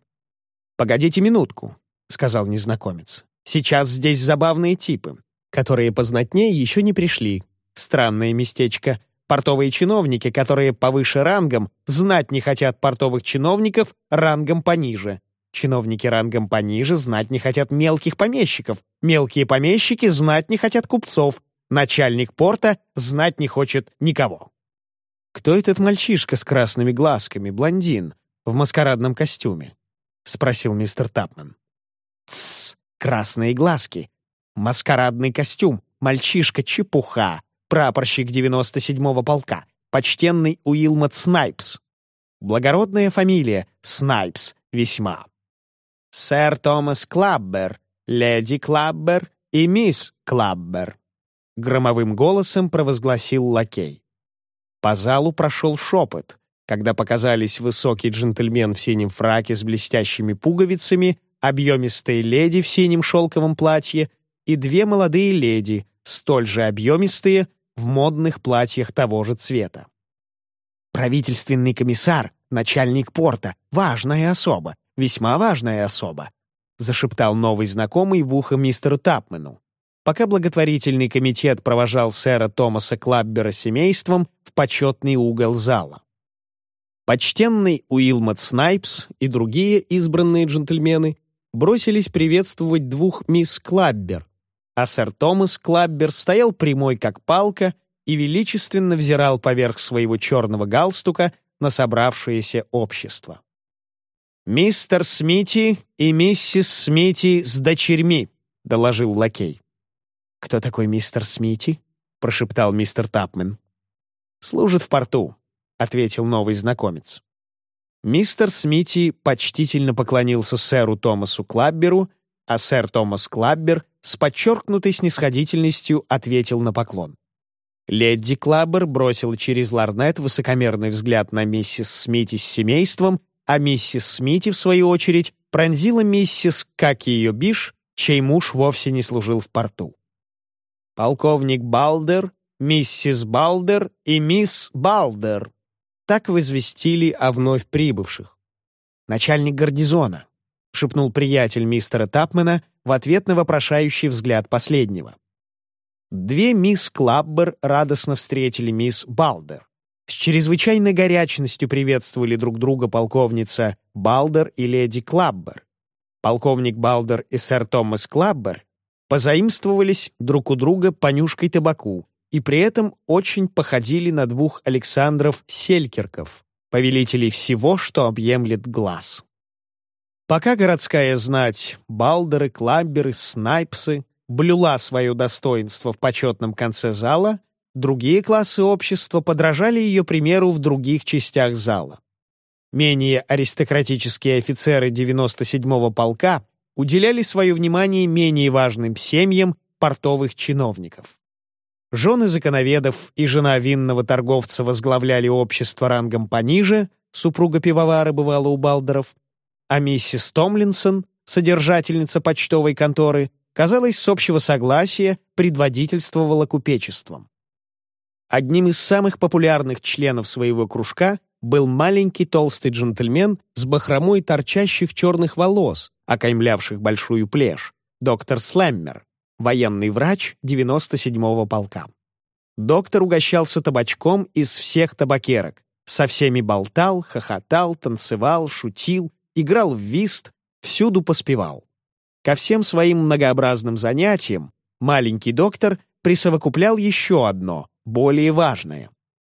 «Погодите минутку», — сказал незнакомец. «Сейчас здесь забавные типы, которые познатнее еще не пришли. Странное местечко. Портовые чиновники, которые повыше рангом, знать не хотят портовых чиновников рангом пониже. Чиновники рангом пониже знать не хотят мелких помещиков. Мелкие помещики знать не хотят купцов. Начальник порта знать не хочет никого. «Кто этот мальчишка с красными глазками, блондин, в маскарадном костюме?» — спросил мистер Тапман. «Тссс, красные глазки. Маскарадный костюм, мальчишка-чепуха, прапорщик 97-го полка, почтенный Уилмот Снайпс. Благородная фамилия — Снайпс, весьма сэр Томас Клаббер, леди Клаббер и мисс Клаббер», — громовым голосом провозгласил лакей. По залу прошел шепот, когда показались высокий джентльмен в синем фраке с блестящими пуговицами, объемистые леди в синем шелковом платье и две молодые леди, столь же объемистые, в модных платьях того же цвета. Правительственный комиссар, начальник порта, важная особа, весьма важная особа», — зашептал новый знакомый в ухо мистеру Тапмену, пока благотворительный комитет провожал сэра Томаса Клаббера с семейством в почетный угол зала. Почтенный Уилмот Снайпс и другие избранные джентльмены бросились приветствовать двух мисс Клаббер, а сэр Томас Клаббер стоял прямой как палка и величественно взирал поверх своего черного галстука на собравшееся общество. «Мистер Смити и миссис Смити с дочерьми», — доложил лакей. «Кто такой мистер Смити?» — прошептал мистер Тапмен. «Служит в порту», — ответил новый знакомец. Мистер Смити почтительно поклонился сэру Томасу Клабберу, а сэр Томас Клаббер с подчеркнутой снисходительностью ответил на поклон. Леди Клаббер бросила через лорнет высокомерный взгляд на миссис Смити с семейством а миссис Смити, в свою очередь, пронзила миссис, как ее биш, чей муж вовсе не служил в порту. Полковник Балдер, миссис Балдер и мисс Балдер. Так возвестили о вновь прибывших. «Начальник гарнизона», — шепнул приятель мистера Тапмена в ответ на вопрошающий взгляд последнего. Две мисс Клаббер радостно встретили мисс Балдер. С чрезвычайной горячностью приветствовали друг друга полковница Балдер и леди Клаббер. Полковник Балдер и сэр Томас Клаббер позаимствовались друг у друга понюшкой табаку и при этом очень походили на двух Александров Селькерков, повелителей всего, что объемлет глаз. Пока городская знать, Балдеры, Клабберы, Снайпсы блюла свое достоинство в почетном конце зала, Другие классы общества подражали ее примеру в других частях зала. Менее аристократические офицеры 97-го полка уделяли свое внимание менее важным семьям портовых чиновников. Жены законоведов и жена винного торговца возглавляли общество рангом пониже, супруга пивовара бывала у Балдеров, а миссис Томлинсон, содержательница почтовой конторы, казалось, с общего согласия предводительствовала купечеством. Одним из самых популярных членов своего кружка был маленький толстый джентльмен с бахромой торчащих черных волос, окаймлявших большую плешь, доктор Слэммер, военный врач 97-го полка. Доктор угощался табачком из всех табакерок, со всеми болтал, хохотал, танцевал, шутил, играл в вист, всюду поспевал. Ко всем своим многообразным занятиям маленький доктор присовокуплял еще одно, более важное.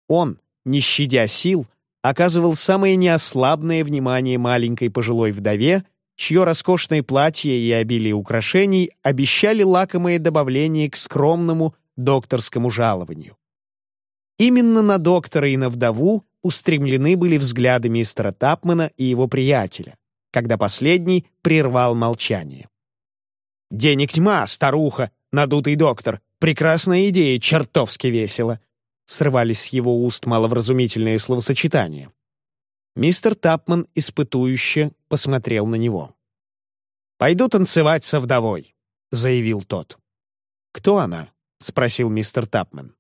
Он, не щадя сил, оказывал самое неослабное внимание маленькой пожилой вдове, чье роскошное платье и обилие украшений обещали лакомое добавление к скромному докторскому жалованию. Именно на доктора и на вдову устремлены были взгляды мистера Тапмана и его приятеля, когда последний прервал молчание. «Денег тьма, старуха, надутый доктор. Прекрасная идея, чертовски весело!» Срывались с его уст маловразумительные словосочетания. Мистер Тапман испытующе посмотрел на него. «Пойду танцевать со вдовой», — заявил тот. «Кто она?» — спросил мистер Тапман.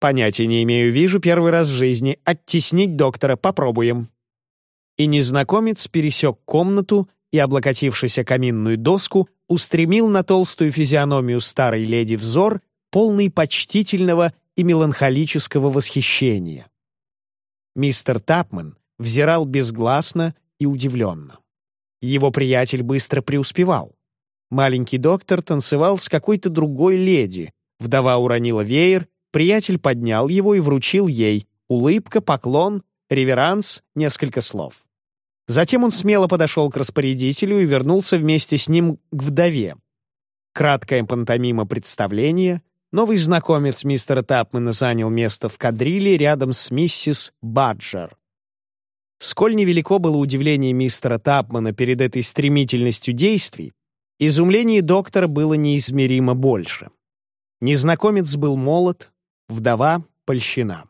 «Понятия не имею, вижу первый раз в жизни. Оттеснить доктора попробуем». И незнакомец пересек комнату и, облокотившись о каминную доску, устремил на толстую физиономию старой леди взор, полный почтительного и меланхолического восхищения. Мистер Тапман взирал безгласно и удивленно. Его приятель быстро преуспевал. Маленький доктор танцевал с какой-то другой леди, вдова уронила веер, приятель поднял его и вручил ей улыбка, поклон, реверанс, несколько слов. Затем он смело подошел к распорядителю и вернулся вместе с ним к вдове. Краткая пантомима представления. Новый знакомец мистера Тапмана занял место в кадриле рядом с миссис Баджер. Сколь невелико было удивление мистера Тапмана перед этой стремительностью действий, изумление доктора было неизмеримо больше. Незнакомец был молод, вдова польщена.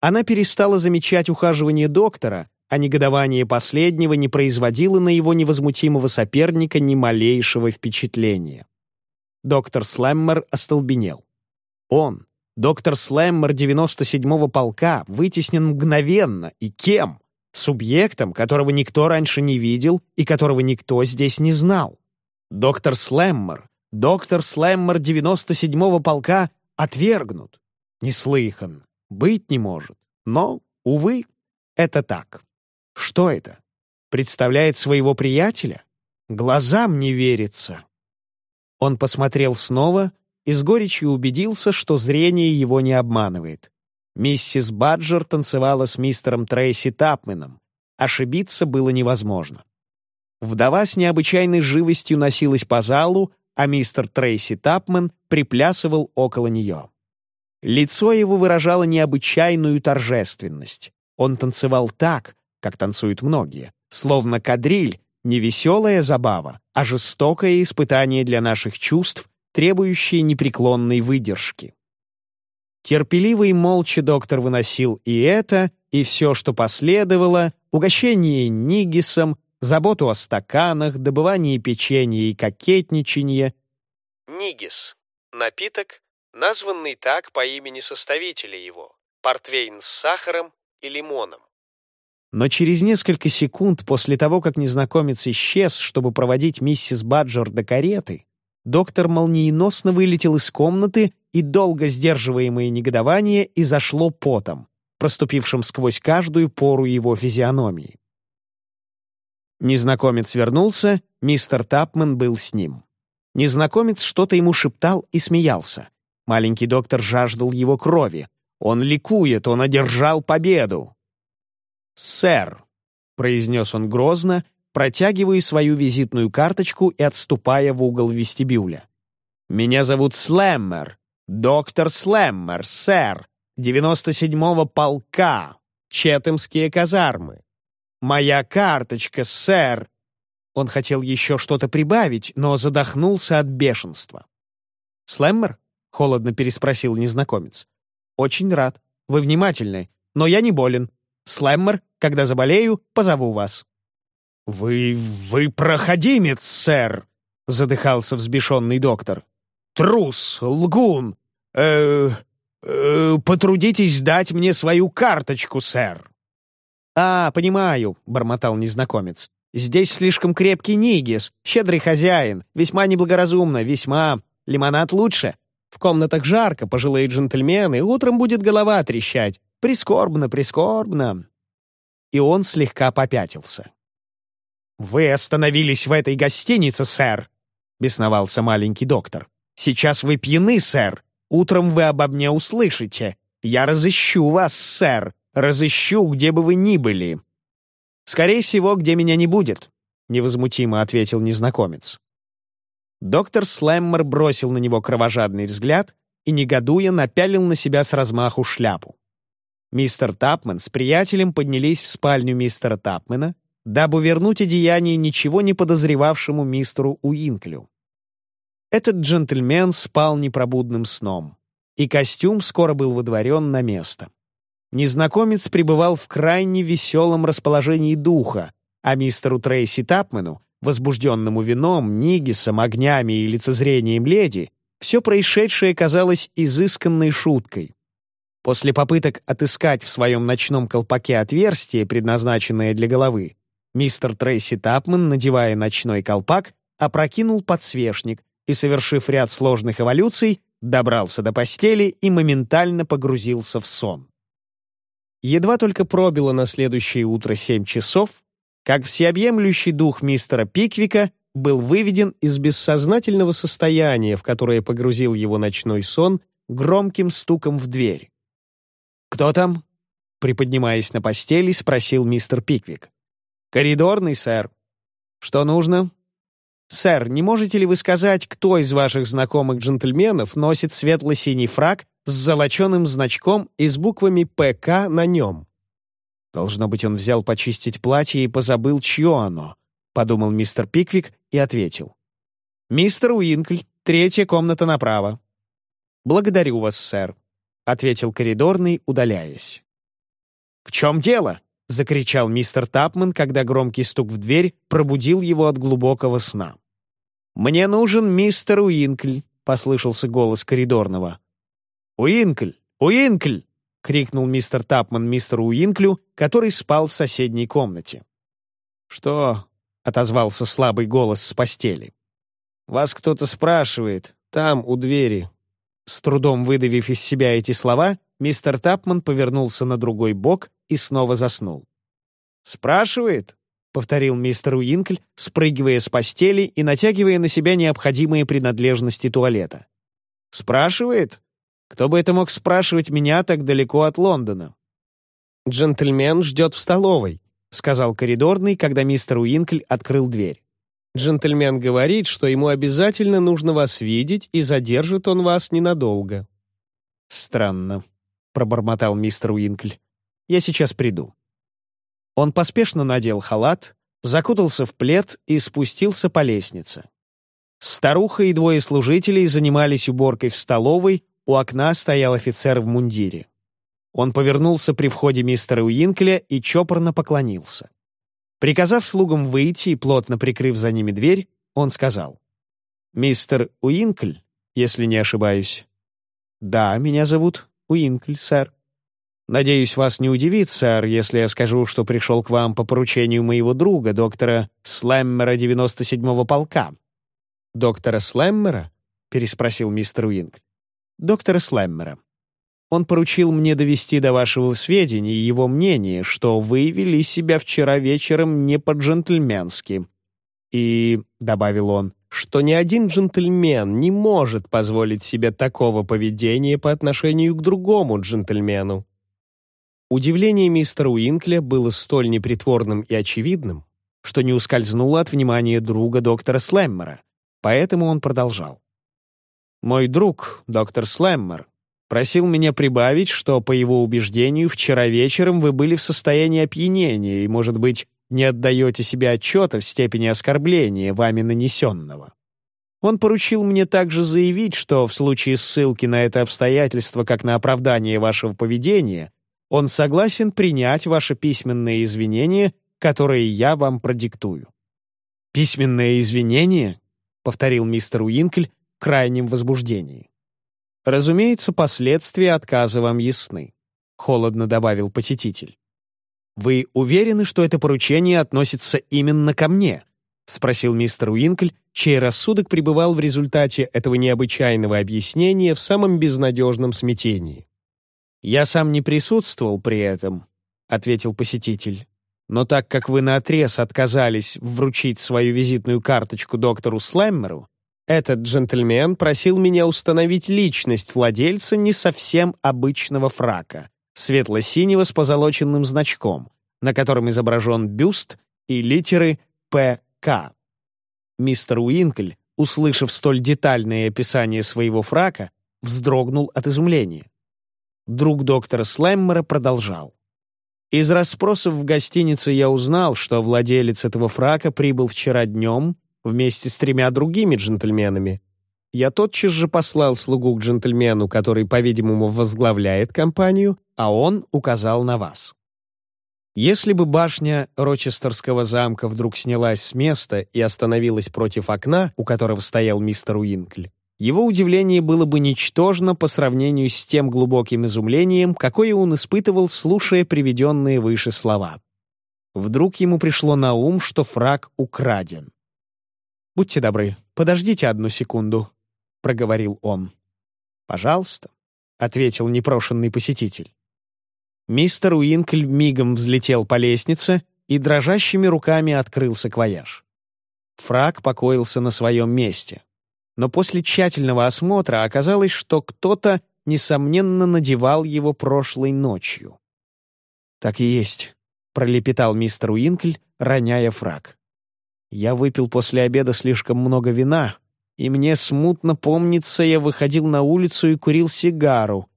Она перестала замечать ухаживание доктора, а негодование последнего не производило на его невозмутимого соперника ни малейшего впечатления. Доктор Слэммер остолбенел. Он, доктор Слэммер 97-го полка, вытеснен мгновенно, и кем? Субъектом, которого никто раньше не видел и которого никто здесь не знал. Доктор Слэммер, доктор Слэммер 97-го полка отвергнут. Неслыхан, быть не может. Но, увы, это так. Что это? Представляет своего приятеля? Глазам не верится. Он посмотрел снова и с горечью убедился, что зрение его не обманывает. Миссис Баджер танцевала с мистером Трейси Тапменом. Ошибиться было невозможно. Вдова с необычайной живостью носилась по залу, а мистер Трейси Тапмен приплясывал около нее. Лицо его выражало необычайную торжественность. Он танцевал так, как танцуют многие, словно кадриль — не веселая забава, а жестокое испытание для наших чувств, требующее непреклонной выдержки. Терпеливо и молча доктор выносил и это, и все, что последовало, угощение нигисом, заботу о стаканах, добывание печенья и кокетничанье. Нигис — напиток, названный так по имени составителя его, портвейн с сахаром и лимоном. Но через несколько секунд после того, как незнакомец исчез, чтобы проводить миссис Баджер до кареты, доктор молниеносно вылетел из комнаты, и долго сдерживаемое негодование изошло потом, проступившим сквозь каждую пору его физиономии. Незнакомец вернулся, мистер Тапман был с ним. Незнакомец что-то ему шептал и смеялся. Маленький доктор жаждал его крови. Он ликует, он одержал победу. «Сэр», — произнес он грозно, протягивая свою визитную карточку и отступая в угол вестибюля. «Меня зовут Слэммер, доктор Слэммер, сэр, 97-го полка, Четемские казармы. Моя карточка, сэр!» Он хотел еще что-то прибавить, но задохнулся от бешенства. «Слэммер?» — холодно переспросил незнакомец. «Очень рад. Вы внимательны, но я не болен. Слэммер, когда заболею, позову вас». «Вы... вы проходимец, сэр!» — задыхался взбешенный доктор. «Трус, лгун! Э, э, потрудитесь дать мне свою карточку, сэр!» «А, понимаю», — бормотал незнакомец. Здесь слишком крепкий нигис, щедрый хозяин, весьма неблагоразумно, весьма. Лимонад лучше. В комнатах жарко, пожилые джентльмены, утром будет голова трещать. Прискорбно, прискорбно». И он слегка попятился. «Вы остановились в этой гостинице, сэр», — бесновался маленький доктор. «Сейчас вы пьяны, сэр. Утром вы обо мне услышите. Я разыщу вас, сэр. Разыщу, где бы вы ни были». «Скорее всего, где меня не будет», — невозмутимо ответил незнакомец. Доктор Слэммер бросил на него кровожадный взгляд и, негодуя, напялил на себя с размаху шляпу. Мистер Тапман с приятелем поднялись в спальню мистера Тапмана, дабы вернуть одеяние ничего не подозревавшему мистеру Уинклю. Этот джентльмен спал непробудным сном, и костюм скоро был выдворен на место. Незнакомец пребывал в крайне веселом расположении духа, а мистеру Трейси Тапмену, возбужденному вином, нигисом, огнями и лицезрением леди, все происшедшее казалось изысканной шуткой. После попыток отыскать в своем ночном колпаке отверстие, предназначенное для головы, мистер Трейси Тапман, надевая ночной колпак, опрокинул подсвечник и, совершив ряд сложных эволюций, добрался до постели и моментально погрузился в сон. Едва только пробило на следующее утро семь часов, как всеобъемлющий дух мистера Пиквика был выведен из бессознательного состояния, в которое погрузил его ночной сон, громким стуком в дверь. «Кто там?» Приподнимаясь на постели, спросил мистер Пиквик. «Коридорный, сэр. Что нужно?» «Сэр, не можете ли вы сказать, кто из ваших знакомых джентльменов носит светло-синий фрак с золоченым значком и с буквами «ПК» на нем?» «Должно быть, он взял почистить платье и позабыл, чье оно», — подумал мистер Пиквик и ответил. «Мистер Уинкль, третья комната направо». «Благодарю вас, сэр», — ответил коридорный, удаляясь. «В чем дело?» — закричал мистер Тапман, когда громкий стук в дверь пробудил его от глубокого сна. «Мне нужен мистер Уинкль», — послышался голос коридорного. «Уинкль! Уинкль!» — крикнул мистер Тапман мистеру Уинклю, который спал в соседней комнате. «Что?» — отозвался слабый голос с постели. «Вас кто-то спрашивает, там, у двери». С трудом выдавив из себя эти слова, мистер Тапман повернулся на другой бок и снова заснул. «Спрашивает?» — повторил мистер Уинкль, спрыгивая с постели и натягивая на себя необходимые принадлежности туалета. «Спрашивает? Кто бы это мог спрашивать меня так далеко от Лондона?» «Джентльмен ждет в столовой», — сказал коридорный, когда мистер Уинкль открыл дверь. «Джентльмен говорит, что ему обязательно нужно вас видеть, и задержит он вас ненадолго». «Странно», — пробормотал мистер Уинкль. «Я сейчас приду». Он поспешно надел халат, закутался в плед и спустился по лестнице. Старуха и двое служителей занимались уборкой в столовой, у окна стоял офицер в мундире. Он повернулся при входе мистера Уинкля и чопорно поклонился. Приказав слугам выйти и плотно прикрыв за ними дверь, он сказал. «Мистер Уинкль, если не ошибаюсь». «Да, меня зовут Уинкль, сэр». «Надеюсь, вас не удивит, сэр, если я скажу, что пришел к вам по поручению моего друга, доктора Слэммера 97-го полка». «Доктора Слэммера?» — переспросил мистер Уинкль. «Доктора Слэммера. Он поручил мне довести до вашего сведения его мнение, что вы вели себя вчера вечером не по-джентльменски. И, — добавил он, — что ни один джентльмен не может позволить себе такого поведения по отношению к другому джентльмену. Удивление мистера Уинкля было столь непритворным и очевидным, что не ускользнуло от внимания друга доктора Слэммера, поэтому он продолжал. «Мой друг, доктор Слэммер, просил меня прибавить, что, по его убеждению, вчера вечером вы были в состоянии опьянения и, может быть, не отдаете себе отчета в степени оскорбления, вами нанесенного. Он поручил мне также заявить, что в случае ссылки на это обстоятельство как на оправдание вашего поведения он согласен принять ваши письменные извинения, которые я вам продиктую». «Письменные извинения?» — повторил мистер Уинкль крайнем возбуждении. «Разумеется, последствия отказа вам ясны», — холодно добавил посетитель. «Вы уверены, что это поручение относится именно ко мне?» — спросил мистер Уинкль, чей рассудок пребывал в результате этого необычайного объяснения в самом безнадежном смятении. «Я сам не присутствовал при этом», — ответил посетитель. «Но так как вы наотрез отказались вручить свою визитную карточку доктору Слэммеру, этот джентльмен просил меня установить личность владельца не совсем обычного фрака, светло-синего с позолоченным значком, на котором изображен бюст и литеры «ПК». Мистер Уинкль, услышав столь детальное описание своего фрака, вздрогнул от изумления. Друг доктора Слэммера продолжал. Из расспросов в гостинице я узнал, что владелец этого фрака прибыл вчера днем вместе с тремя другими джентльменами. Я тотчас же послал слугу к джентльмену, который, по-видимому, возглавляет компанию, а он указал на вас. Если бы башня Рочестерского замка вдруг снялась с места и остановилась против окна, у которого стоял мистер Уинкль, его удивление было бы ничтожно по сравнению с тем глубоким изумлением, какое он испытывал, слушая приведенные выше слова. Вдруг ему пришло на ум, что фраг украден. «Будьте добры, подождите одну секунду», — проговорил он. «Пожалуйста», — ответил непрошенный посетитель. Мистер Уинкль мигом взлетел по лестнице и дрожащими руками открыл саквояж. Фраг покоился на своем месте. Но после тщательного осмотра оказалось, что кто-то, несомненно, надевал его прошлой ночью. «Так и есть», — пролепетал мистер Уинкль, роняя фраг. Я выпил после обеда слишком много вина, и мне смутно помнится, я выходил на улицу и курил сигару.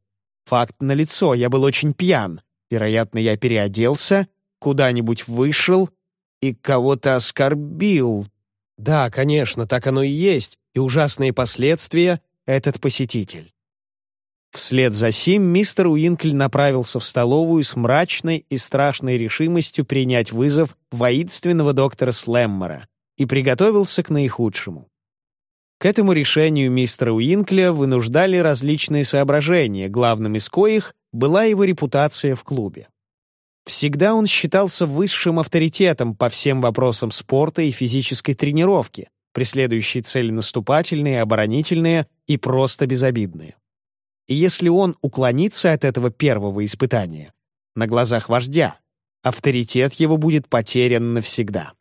Факт налицо, я был очень пьян. Вероятно, я переоделся, куда-нибудь вышел и кого-то оскорбил. Да, конечно, так оно и есть, и ужасные последствия — этот посетитель. Вслед за сим мистер Уинкль направился в столовую с мрачной и страшной решимостью принять вызов воинственного доктора Слэммора и приготовился к наихудшему. К этому решению мистера Уинкля вынуждали различные соображения, главным из коих была его репутация в клубе. Всегда он считался высшим авторитетом по всем вопросам спорта и физической тренировки, преследующей цели наступательные, оборонительные и просто безобидные. И если он уклонится от этого первого испытания, на глазах вождя, авторитет его будет потерян навсегда.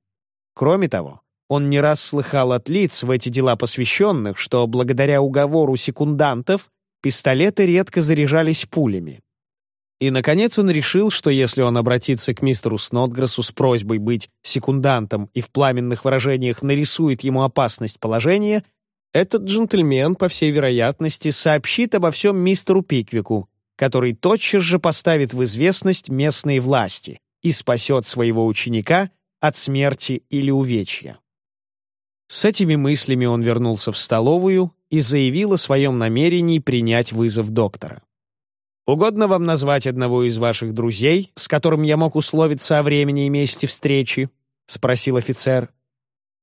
Кроме того, он не раз слыхал от лиц в эти дела посвященных, что благодаря уговору секундантов пистолеты редко заряжались пулями. И, наконец, он решил, что если он обратится к мистеру Снотграссу с просьбой быть секундантом и в пламенных выражениях нарисует ему опасность положения, этот джентльмен, по всей вероятности, сообщит обо всем мистеру Пиквику, который тотчас же поставит в известность местные власти и спасет своего ученика от смерти или увечья. С этими мыслями он вернулся в столовую и заявил о своем намерении принять вызов доктора. «Угодно вам назвать одного из ваших друзей, с которым я мог условиться о времени и месте встречи?» — спросил офицер.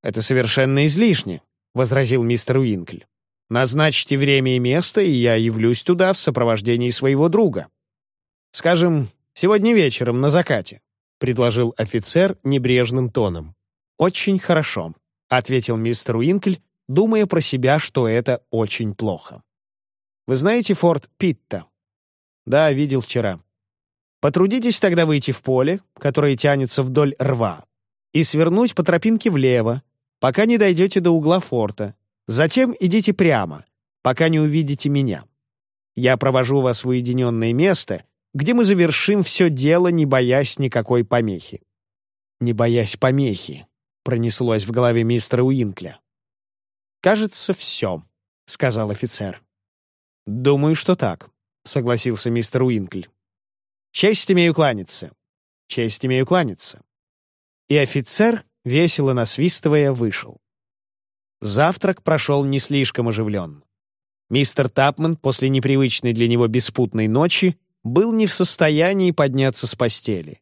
«Это совершенно излишне возразил мистер Уинкль. «Назначьте время и место, и я явлюсь туда в сопровождении своего друга. Скажем, сегодня вечером на закате», — предложил офицер небрежным тоном. «Очень хорошо», — ответил мистер Уинкль, думая про себя, что это очень плохо. «Вы знаете форт Питта?» «Да, видел вчера. Потрудитесь тогда выйти в поле, которое тянется вдоль рва, и свернуть по тропинке влево, пока не дойдете до угла форта. Затем идите прямо, пока не увидите меня. Я провожу вас в уединенное место, где мы завершим все дело, не боясь никакой помехи». «Не боясь помехи», — пронеслось в голове мистера Уинкля. «Кажется, все», — сказал офицер. «Думаю, что так», — согласился мистер Уинкль. «Честь имею кланяться. Честь имею кланяться». И офицер весело насвистывая, вышел. Завтрак прошел не слишком оживлен. Мистер Тапман после непривычной для него беспутной ночи был не в состоянии подняться с постели.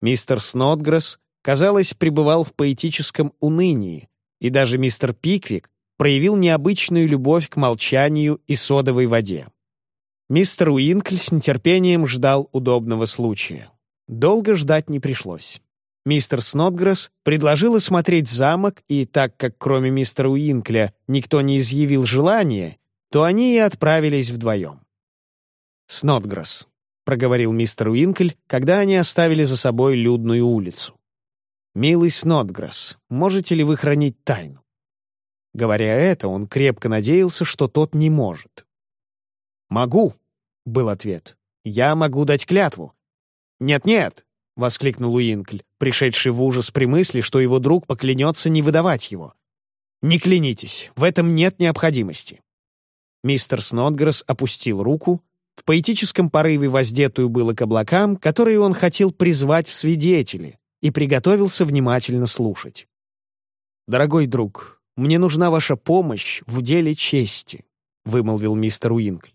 Мистер Снотгресс, казалось, пребывал в поэтическом унынии, и даже мистер Пиквик проявил необычную любовь к молчанию и содовой воде. Мистер Уинкль с нетерпением ждал удобного случая. Долго ждать не пришлось. Мистер Снотгресс предложил осмотреть замок, и так как кроме мистера Уинкля никто не изъявил желания, то они и отправились вдвоем. «Снотгресс», — проговорил мистер Уинкль, когда они оставили за собой людную улицу. «Милый Снотгресс, можете ли вы хранить тайну?» Говоря это, он крепко надеялся, что тот не может. «Могу», — был ответ. «Я могу дать клятву». «Нет-нет», — воскликнул Уинкль, пришедший в ужас при мысли, что его друг поклянется не выдавать его. «Не клянитесь, в этом нет необходимости». Мистер Снотгресс опустил руку, в поэтическом порыве воздетую было к облакам, которые он хотел призвать в свидетели, и приготовился внимательно слушать. «Дорогой друг, мне нужна ваша помощь в деле чести», — вымолвил мистер Уинкль.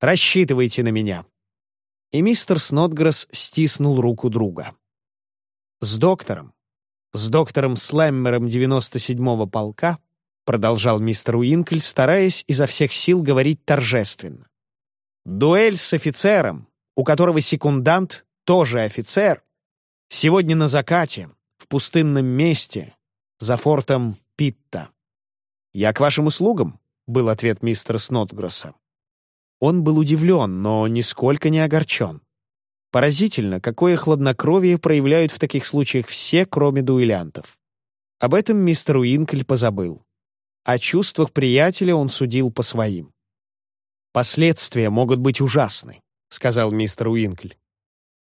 «Рассчитывайте на меня». И мистер Снотгресс стиснул руку друга. «С доктором, с доктором Слэммером 97-го полка продолжал мистер Уинкль, стараясь изо всех сил говорить торжественно. «Дуэль с офицером, у которого секундант тоже офицер, сегодня на закате, в пустынном месте, за фортом Питта». «Я к вашим услугам», — был ответ мистера Снотгросса. Он был удивлен, но нисколько не огорчен. Поразительно, какое хладнокровие проявляют в таких случаях все, кроме дуэлянтов. Об этом мистер Уинкль позабыл. О чувствах приятеля он судил по своим. «Последствия могут быть ужасны», — сказал мистер Уинкль.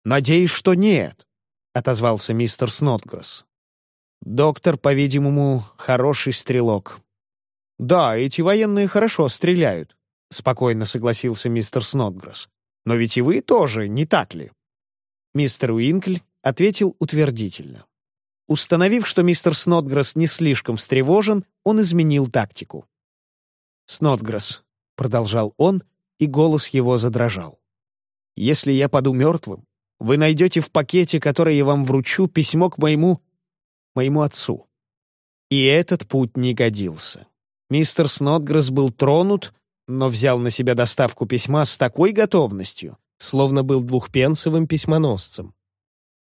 «Надеюсь, что нет», — отозвался мистер Снотгресс. «Доктор, по-видимому, хороший стрелок». «Да, эти военные хорошо стреляют», — спокойно согласился мистер Снотгресс. «Но ведь и вы тоже, не так ли?» Мистер Уинкль ответил утвердительно. Установив, что мистер Снотгресс не слишком встревожен, он изменил тактику. «Снотгресс», — продолжал он, и голос его задрожал. «Если я паду мертвым, вы найдете в пакете, который я вам вручу, письмо к моему... моему отцу». И этот путь не годился. Мистер Снотгресс был тронут, но взял на себя доставку письма с такой готовностью, словно был двухпенсовым письмоносцем.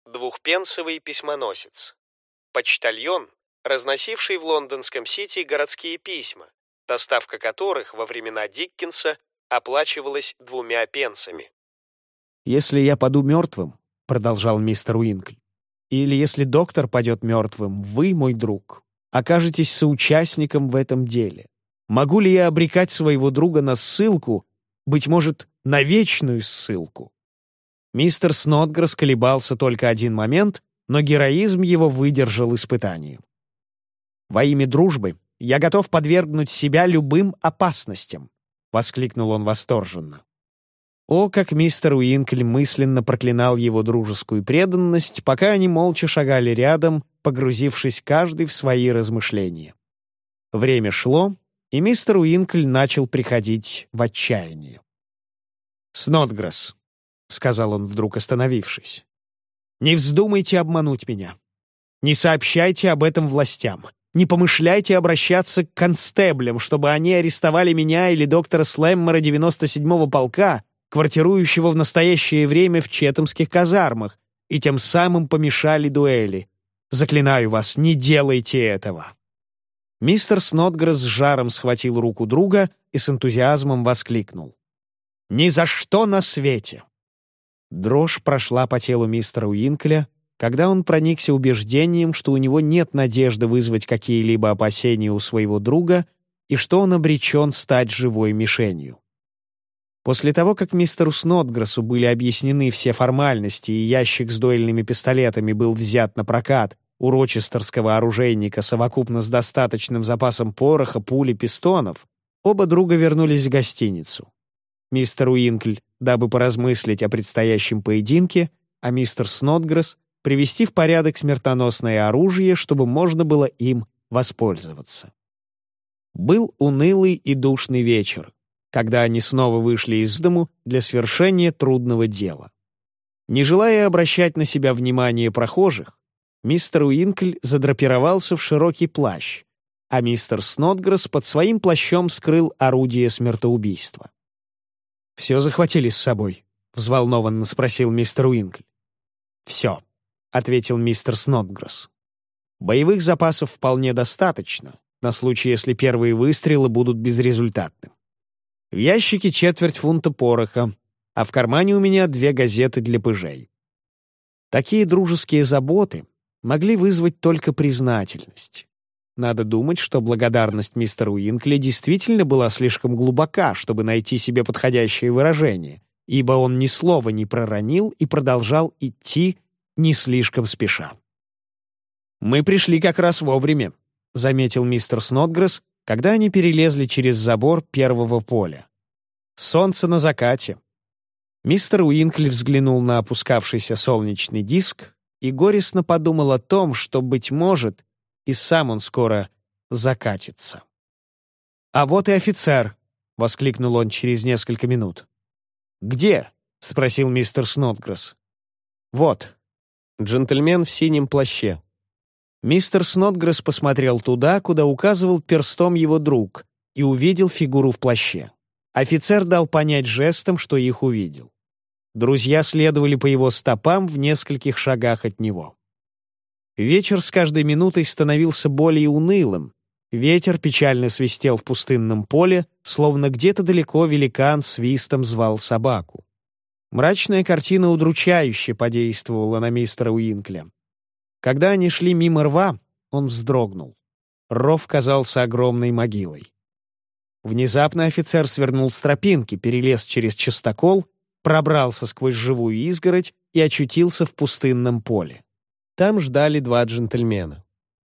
Двухпенсовый письмоносец почтальон, разносивший в лондонском Сити городские письма, доставка которых во времена Диккенса оплачивалась двумя пенсами. «Если я паду мертвым», — продолжал мистер Уинкль, «или если доктор падет мертвым, вы, мой друг, окажетесь соучастником в этом деле. Могу ли я обрекать своего друга на ссылку, быть может, на вечную ссылку?» Мистер Снотгресс колебался только один момент, но героизм его выдержал испытание. «Во имя дружбы я готов подвергнуть себя любым опасностям», — воскликнул он восторженно. О, как мистер Уинкль мысленно проклинал его дружескую преданность, пока они молча шагали рядом, погрузившись каждый в свои размышления. Время шло, и мистер Уинкль начал приходить в отчаяние. «Снотгресс», — сказал он, вдруг остановившись, не вздумайте обмануть меня. Не сообщайте об этом властям. Не помышляйте обращаться к констеблям, чтобы они арестовали меня или доктора Слэммера 97-го полка, квартирующего в настоящее время в Четомских казармах, и тем самым помешали дуэли. Заклинаю вас, не делайте этого». Мистер Снотгресс с жаром схватил руку друга и с энтузиазмом воскликнул. «Ни за что на свете! Дрожь прошла по телу мистера Уинкля, когда он проникся убеждением, что у него нет надежды вызвать какие-либо опасения у своего друга и что он обречен стать живой мишенью. После того, как мистеру Снотграссу были объяснены все формальности и ящик с дуэльными пистолетами был взят на прокат у рочестерского оружейника совокупно с достаточным запасом пороха, пули, пистонов, оба друга вернулись в гостиницу. Мистер Уинкль дабы поразмыслить о предстоящем поединке, а мистер Снотгресс привести в порядок смертоносное оружие, чтобы можно было им воспользоваться. Был унылый и душный вечер, когда они снова вышли из дому для свершения трудного дела. Не желая обращать на себя внимание прохожих, мистер Уинкль задрапировался в широкий плащ, а мистер Снотгресс под своим плащом скрыл орудие смертоубийства. «Все захватили с собой?» — взволнованно спросил мистер Уинкль. «Все», — ответил мистер Снотгресс. «Боевых запасов вполне достаточно, на случай, если первые выстрелы будут безрезультатны. В ящике четверть фунта пороха, а в кармане у меня две газеты для пыжей. Такие дружеские заботы могли вызвать только признательность. Надо думать, что благодарность мистера Уинкли действительно была слишком глубока, чтобы найти себе подходящее выражение, ибо он ни слова не проронил и продолжал идти не слишком спеша. «Мы пришли как раз вовремя», — заметил мистер Снотгресс, когда они перелезли через забор первого поля. «Солнце на закате». Мистер Уинкли взглянул на опускавшийся солнечный диск и горестно подумал о том, что, быть может, и сам он скоро закатится. «А вот и офицер!» — воскликнул он через несколько минут. «Где?» — спросил мистер Снотгресс. «Вот». Джентльмен в синем плаще. Мистер Снотгресс посмотрел туда, куда указывал перстом его друг, и увидел фигуру в плаще. Офицер дал понять жестом, что их увидел. Друзья следовали по его стопам в нескольких шагах от него. Вечер с каждой минутой становился более унылым. Ветер печально свистел в пустынном поле, словно где-то далеко великан свистом звал собаку. Мрачная картина удручающе подействовала на мистера Уинкля. Когда они шли мимо рва, он вздрогнул. Ров казался огромной могилой. Внезапно офицер свернул с тропинки, перелез через частокол, пробрался сквозь живую изгородь и очутился в пустынном поле. Там ждали два джентльмена.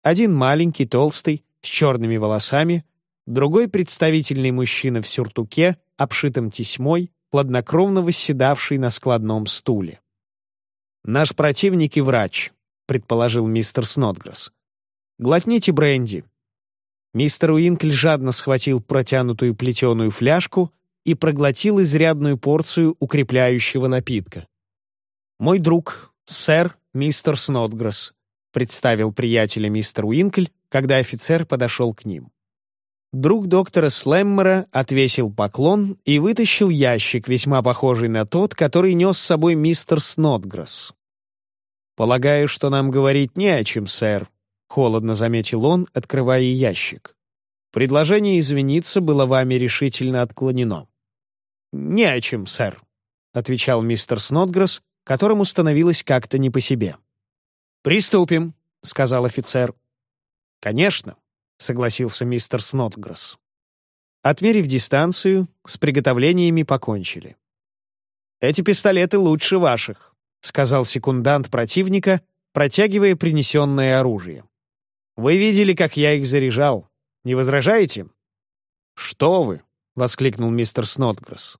Один маленький, толстый, с черными волосами, другой представительный мужчина в сюртуке, обшитом тесьмой, хладнокровно восседавший на складном стуле. «Наш противник и врач», — предположил мистер Снотгресс. «Глотните бренди». Мистер Уинкль жадно схватил протянутую плетеную фляжку и проглотил изрядную порцию укрепляющего напитка. «Мой друг, сэр, мистер Снотгресс», представил приятеля мистер Уинкль, когда офицер подошел к ним. Друг доктора Слеммера отвесил поклон и вытащил ящик, весьма похожий на тот, который нес с собой мистер Снотгресс. «Полагаю, что нам говорить не о чем, сэр», — холодно заметил он, открывая ящик. «Предложение извиниться было вами решительно отклонено». «Не о чем, сэр», — отвечал мистер Снотгресс, которому становилось как-то не по себе. «Приступим», — сказал офицер. «Конечно», — согласился мистер Снотгресс. Отмерив дистанцию, с приготовлениями покончили. «Эти пистолеты лучше ваших», — сказал секундант противника, протягивая принесенное оружие. «Вы видели, как я их заряжал. Не возражаете?» «Что вы!» — воскликнул мистер Снотгресс.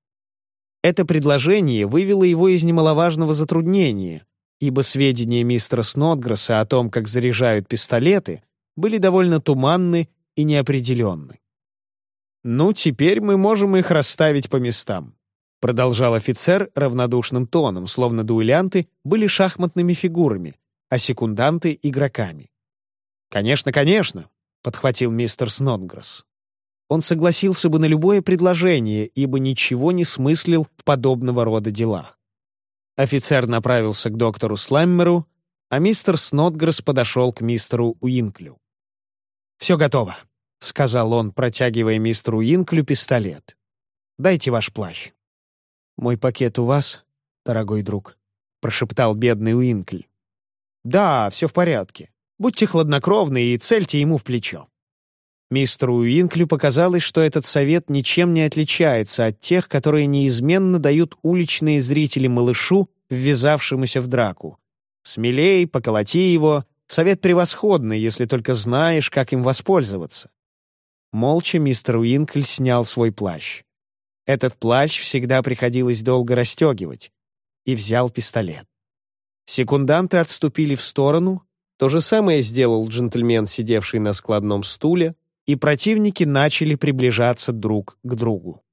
Это предложение вывело его из немаловажного затруднения, ибо сведения мистера Снотгресса о том, как заряжают пистолеты, были довольно туманны и неопределенны. «Ну, теперь мы можем их расставить по местам продолжал офицер равнодушным тоном, словно дуэлянты были шахматными фигурами, а секунданты — игроками. «Конечно, конечно», — подхватил мистер Снотгресс. Он согласился бы на любое предложение, ибо ничего не смыслил в подобного рода делах. Офицер направился к доктору Слэммеру, а мистер Снотгресс подошел к мистеру Уинклю. «Все готово», — сказал он, протягивая мистеру Уинклю пистолет. «Дайте ваш плащ». «Мой пакет у вас, дорогой друг?» — прошептал бедный Уинкль. «Да, все в порядке. Будьте хладнокровны и цельте ему в плечо». Мистеру Уинклю показалось, что этот совет ничем не отличается от тех, которые неизменно дают уличные зрители малышу, ввязавшемуся в драку. «Смелей, поколоти его. Совет превосходный, если только знаешь, как им воспользоваться». Молча мистер Уинкль снял свой плащ. Этот плащ всегда приходилось долго расстегивать. И взял пистолет. Секунданты отступили в сторону, то же самое сделал джентльмен, сидевший на складном стуле, и противники начали приближаться друг к другу.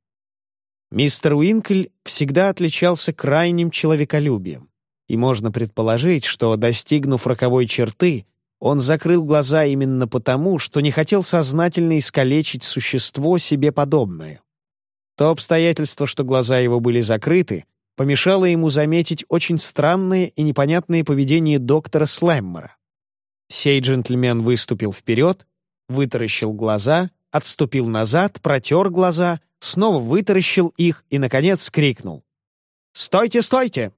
Мистер Уинкль всегда отличался крайним человеколюбием, и можно предположить, что, достигнув роковой черты, он закрыл глаза именно потому, что не хотел сознательно искалечить существо себе подобное. То обстоятельство, что глаза его были закрыты, помешало ему заметить очень странное и непонятное поведение доктора Слэммера. Сей джентльмен выступил вперед, вытаращил глаза, отступил назад, протер глаза, снова вытаращил их и, наконец, скрикнул. «Стойте, стойте!»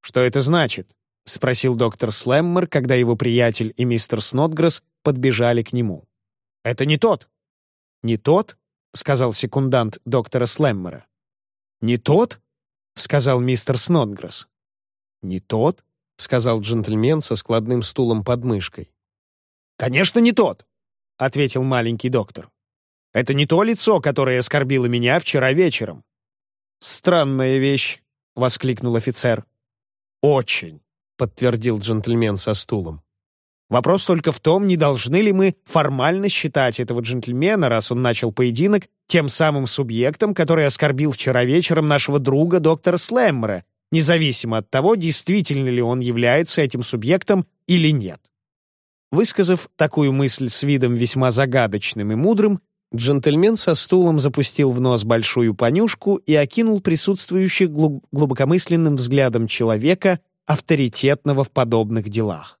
«Что это значит?» — спросил доктор Слэммер, когда его приятель и мистер Снотгресс подбежали к нему. «Это не тот». «Не тот?» — сказал секундант доктора Слэммера. «Не тот?» — сказал мистер Снотгресс. «Не тот?» — сказал джентльмен со складным стулом под мышкой. «Конечно, не тот», — ответил маленький доктор. «Это не то лицо, которое оскорбило меня вчера вечером». «Странная вещь», — воскликнул офицер. «Очень», — подтвердил джентльмен со стулом. «Вопрос только в том, не должны ли мы формально считать этого джентльмена, раз он начал поединок, тем самым субъектом, который оскорбил вчера вечером нашего друга доктора Слэммера, независимо от того, действительно ли он является этим субъектом или нет. Высказав такую мысль с видом весьма загадочным и мудрым, джентльмен со стулом запустил в нос большую понюшку и окинул присутствующих глубокомысленным взглядом человека, авторитетного в подобных делах.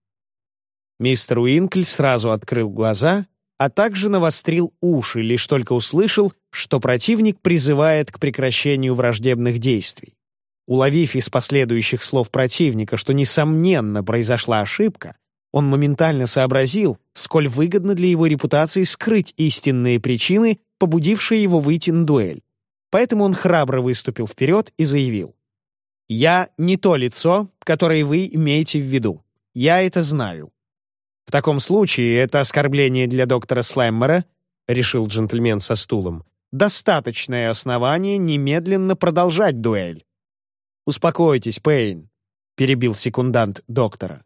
Мистер Уинкль сразу открыл глаза, а также навострил уши, лишь только услышал, что противник призывает к прекращению враждебных действий. Уловив из последующих слов противника, что, несомненно, произошла ошибка, он моментально сообразил, сколь выгодно для его репутации скрыть истинные причины, побудившие его выйти на дуэль. Поэтому он храбро выступил вперед и заявил. «Я не то лицо, которое вы имеете в виду. Я это знаю. В таком случае это оскорбление для доктора Слэммера, решил джентльмен со стулом, достаточное основание немедленно продолжать дуэль. «Успокойтесь, Пейн», — перебил секундант доктора.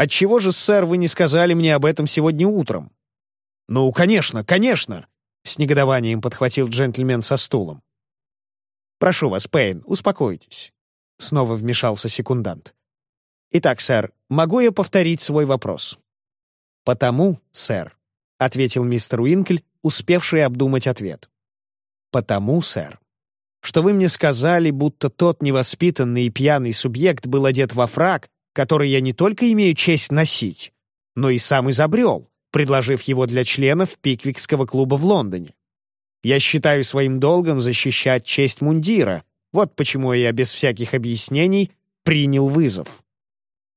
«Отчего же, сэр, вы не сказали мне об этом сегодня утром?» «Ну, конечно, конечно», — с негодованием подхватил джентльмен со стулом. «Прошу вас, Пейн, успокойтесь», — снова вмешался секундант. «Итак, сэр, могу я повторить свой вопрос?» «Потому, сэр», — ответил мистер Уинкль, успевший обдумать ответ. «Потому, сэр, что вы мне сказали, будто тот невоспитанный и пьяный субъект был одет во фраг, который я не только имею честь носить, но и сам изобрел, предложив его для членов Пиквикского клуба в Лондоне. Я считаю своим долгом защищать честь мундира, вот почему я без всяких объяснений принял вызов.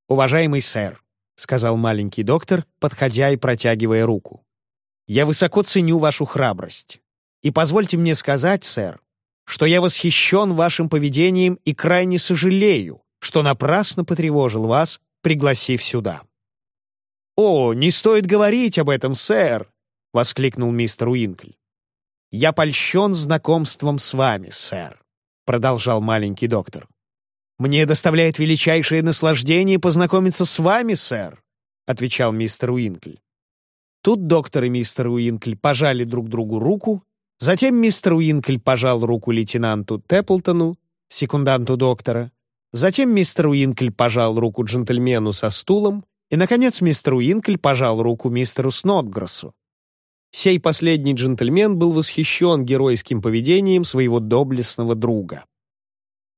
«Уважаемый сэр», — сказал маленький доктор, подходя и протягивая руку, «я высоко ценю вашу храбрость. И позвольте мне сказать, сэр, что я восхищен вашим поведением и крайне сожалею, что напрасно потревожил вас, пригласив сюда». «О, не стоит говорить об этом, сэр!» — воскликнул мистер Уинкль. «Я польщен знакомством с вами, сэр», — продолжал маленький доктор. «Мне доставляет величайшее наслаждение познакомиться с вами, сэр», — отвечал мистер Уинкль. Тут доктор и мистер Уинкль пожали друг другу руку, Затем мистер Уинкль пожал руку лейтенанту Тэпплтону, секунданту доктора. Затем мистер Уинкль пожал руку джентльмену со стулом, и, наконец, мистер Уинкль пожал руку мистеру Снотграссу. Сей последний джентльмен был восхищен геройским поведением своего доблестного друга.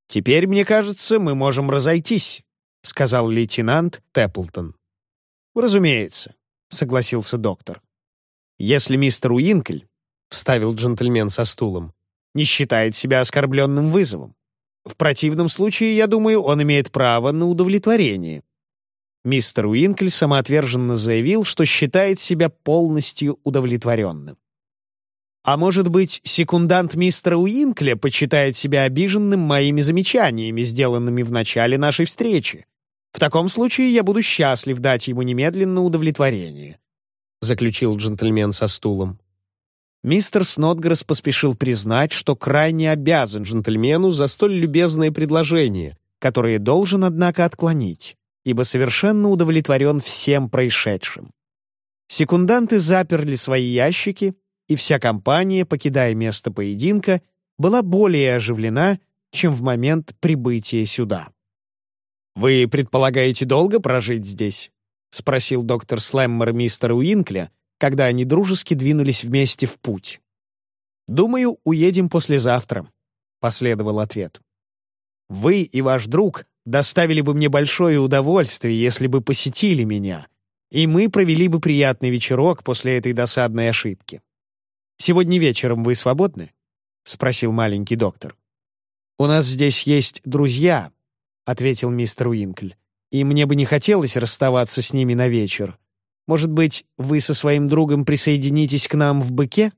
«Теперь, мне кажется, мы можем разойтись», — сказал лейтенант Тэпплтон. «Разумеется», — согласился доктор. «Если мистер Уинкль — вставил джентльмен со стулом, «не считает себя оскорбленным вызовом. В противном случае, я думаю, он имеет право на удовлетворение». Мистер Уинкль самоотверженно заявил, что считает себя полностью удовлетворенным. А может быть, секундант мистера Уинкля почитает себя обиженным моими замечаниями, сделанными в начале нашей встречи. В таком случае я буду счастлив дать ему немедленно удовлетворение», — заключил джентльмен со стулом. Мистер Снотгресс поспешил признать, что крайне обязан джентльмену за столь любезное предложение, которое должен, однако, отклонить, ибо совершенно удовлетворен всем происшедшим. Секунданты заперли свои ящики, и вся компания, покидая место поединка, была более оживлена, чем в момент прибытия сюда. «Вы предполагаете долго прожить здесь?» — спросил доктор Слэммер мистера Уинкля, когда они дружески двинулись вместе в путь. «Думаю, уедем послезавтра», — последовал ответ. Вы и ваш друг доставили бы мне большое удовольствие, если бы посетили меня, и мы провели бы приятный вечерок после этой досадной ошибки. Сегодня вечером вы свободны?» — спросил маленький доктор. «У нас здесь есть друзья», — ответил мистер Уинкль, «и мне бы не хотелось расставаться с ними на вечер. Может быть, вы со своим другом присоединитесь к нам в быке?»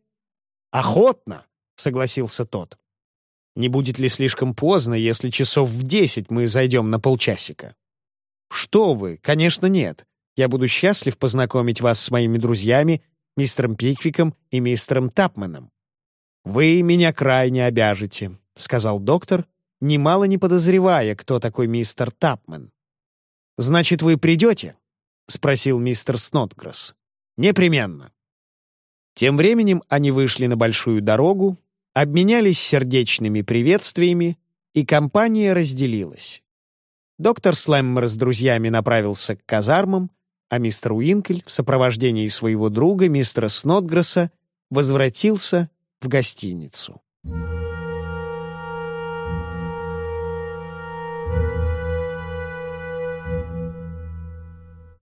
«Охотно», — согласился тот. «Не будет ли слишком поздно, если часов в десять мы зайдем на полчасика?» «Что вы, конечно, нет. Я буду счастлив познакомить вас с моими друзьями, мистером Пиквиком и мистером Тапманом». «Вы меня крайне обяжете», — сказал доктор, немало не подозревая, кто такой мистер Тапман. «Значит, вы придете?» — спросил мистер Снотгресс. «Непременно». Тем временем они вышли на большую дорогу, обменялись сердечными приветствиями, и компания разделилась. Доктор Слэммер с друзьями направился к казармам, а мистер Уинкль в сопровождении своего друга, мистера Снотгресса, возвратился в гостиницу.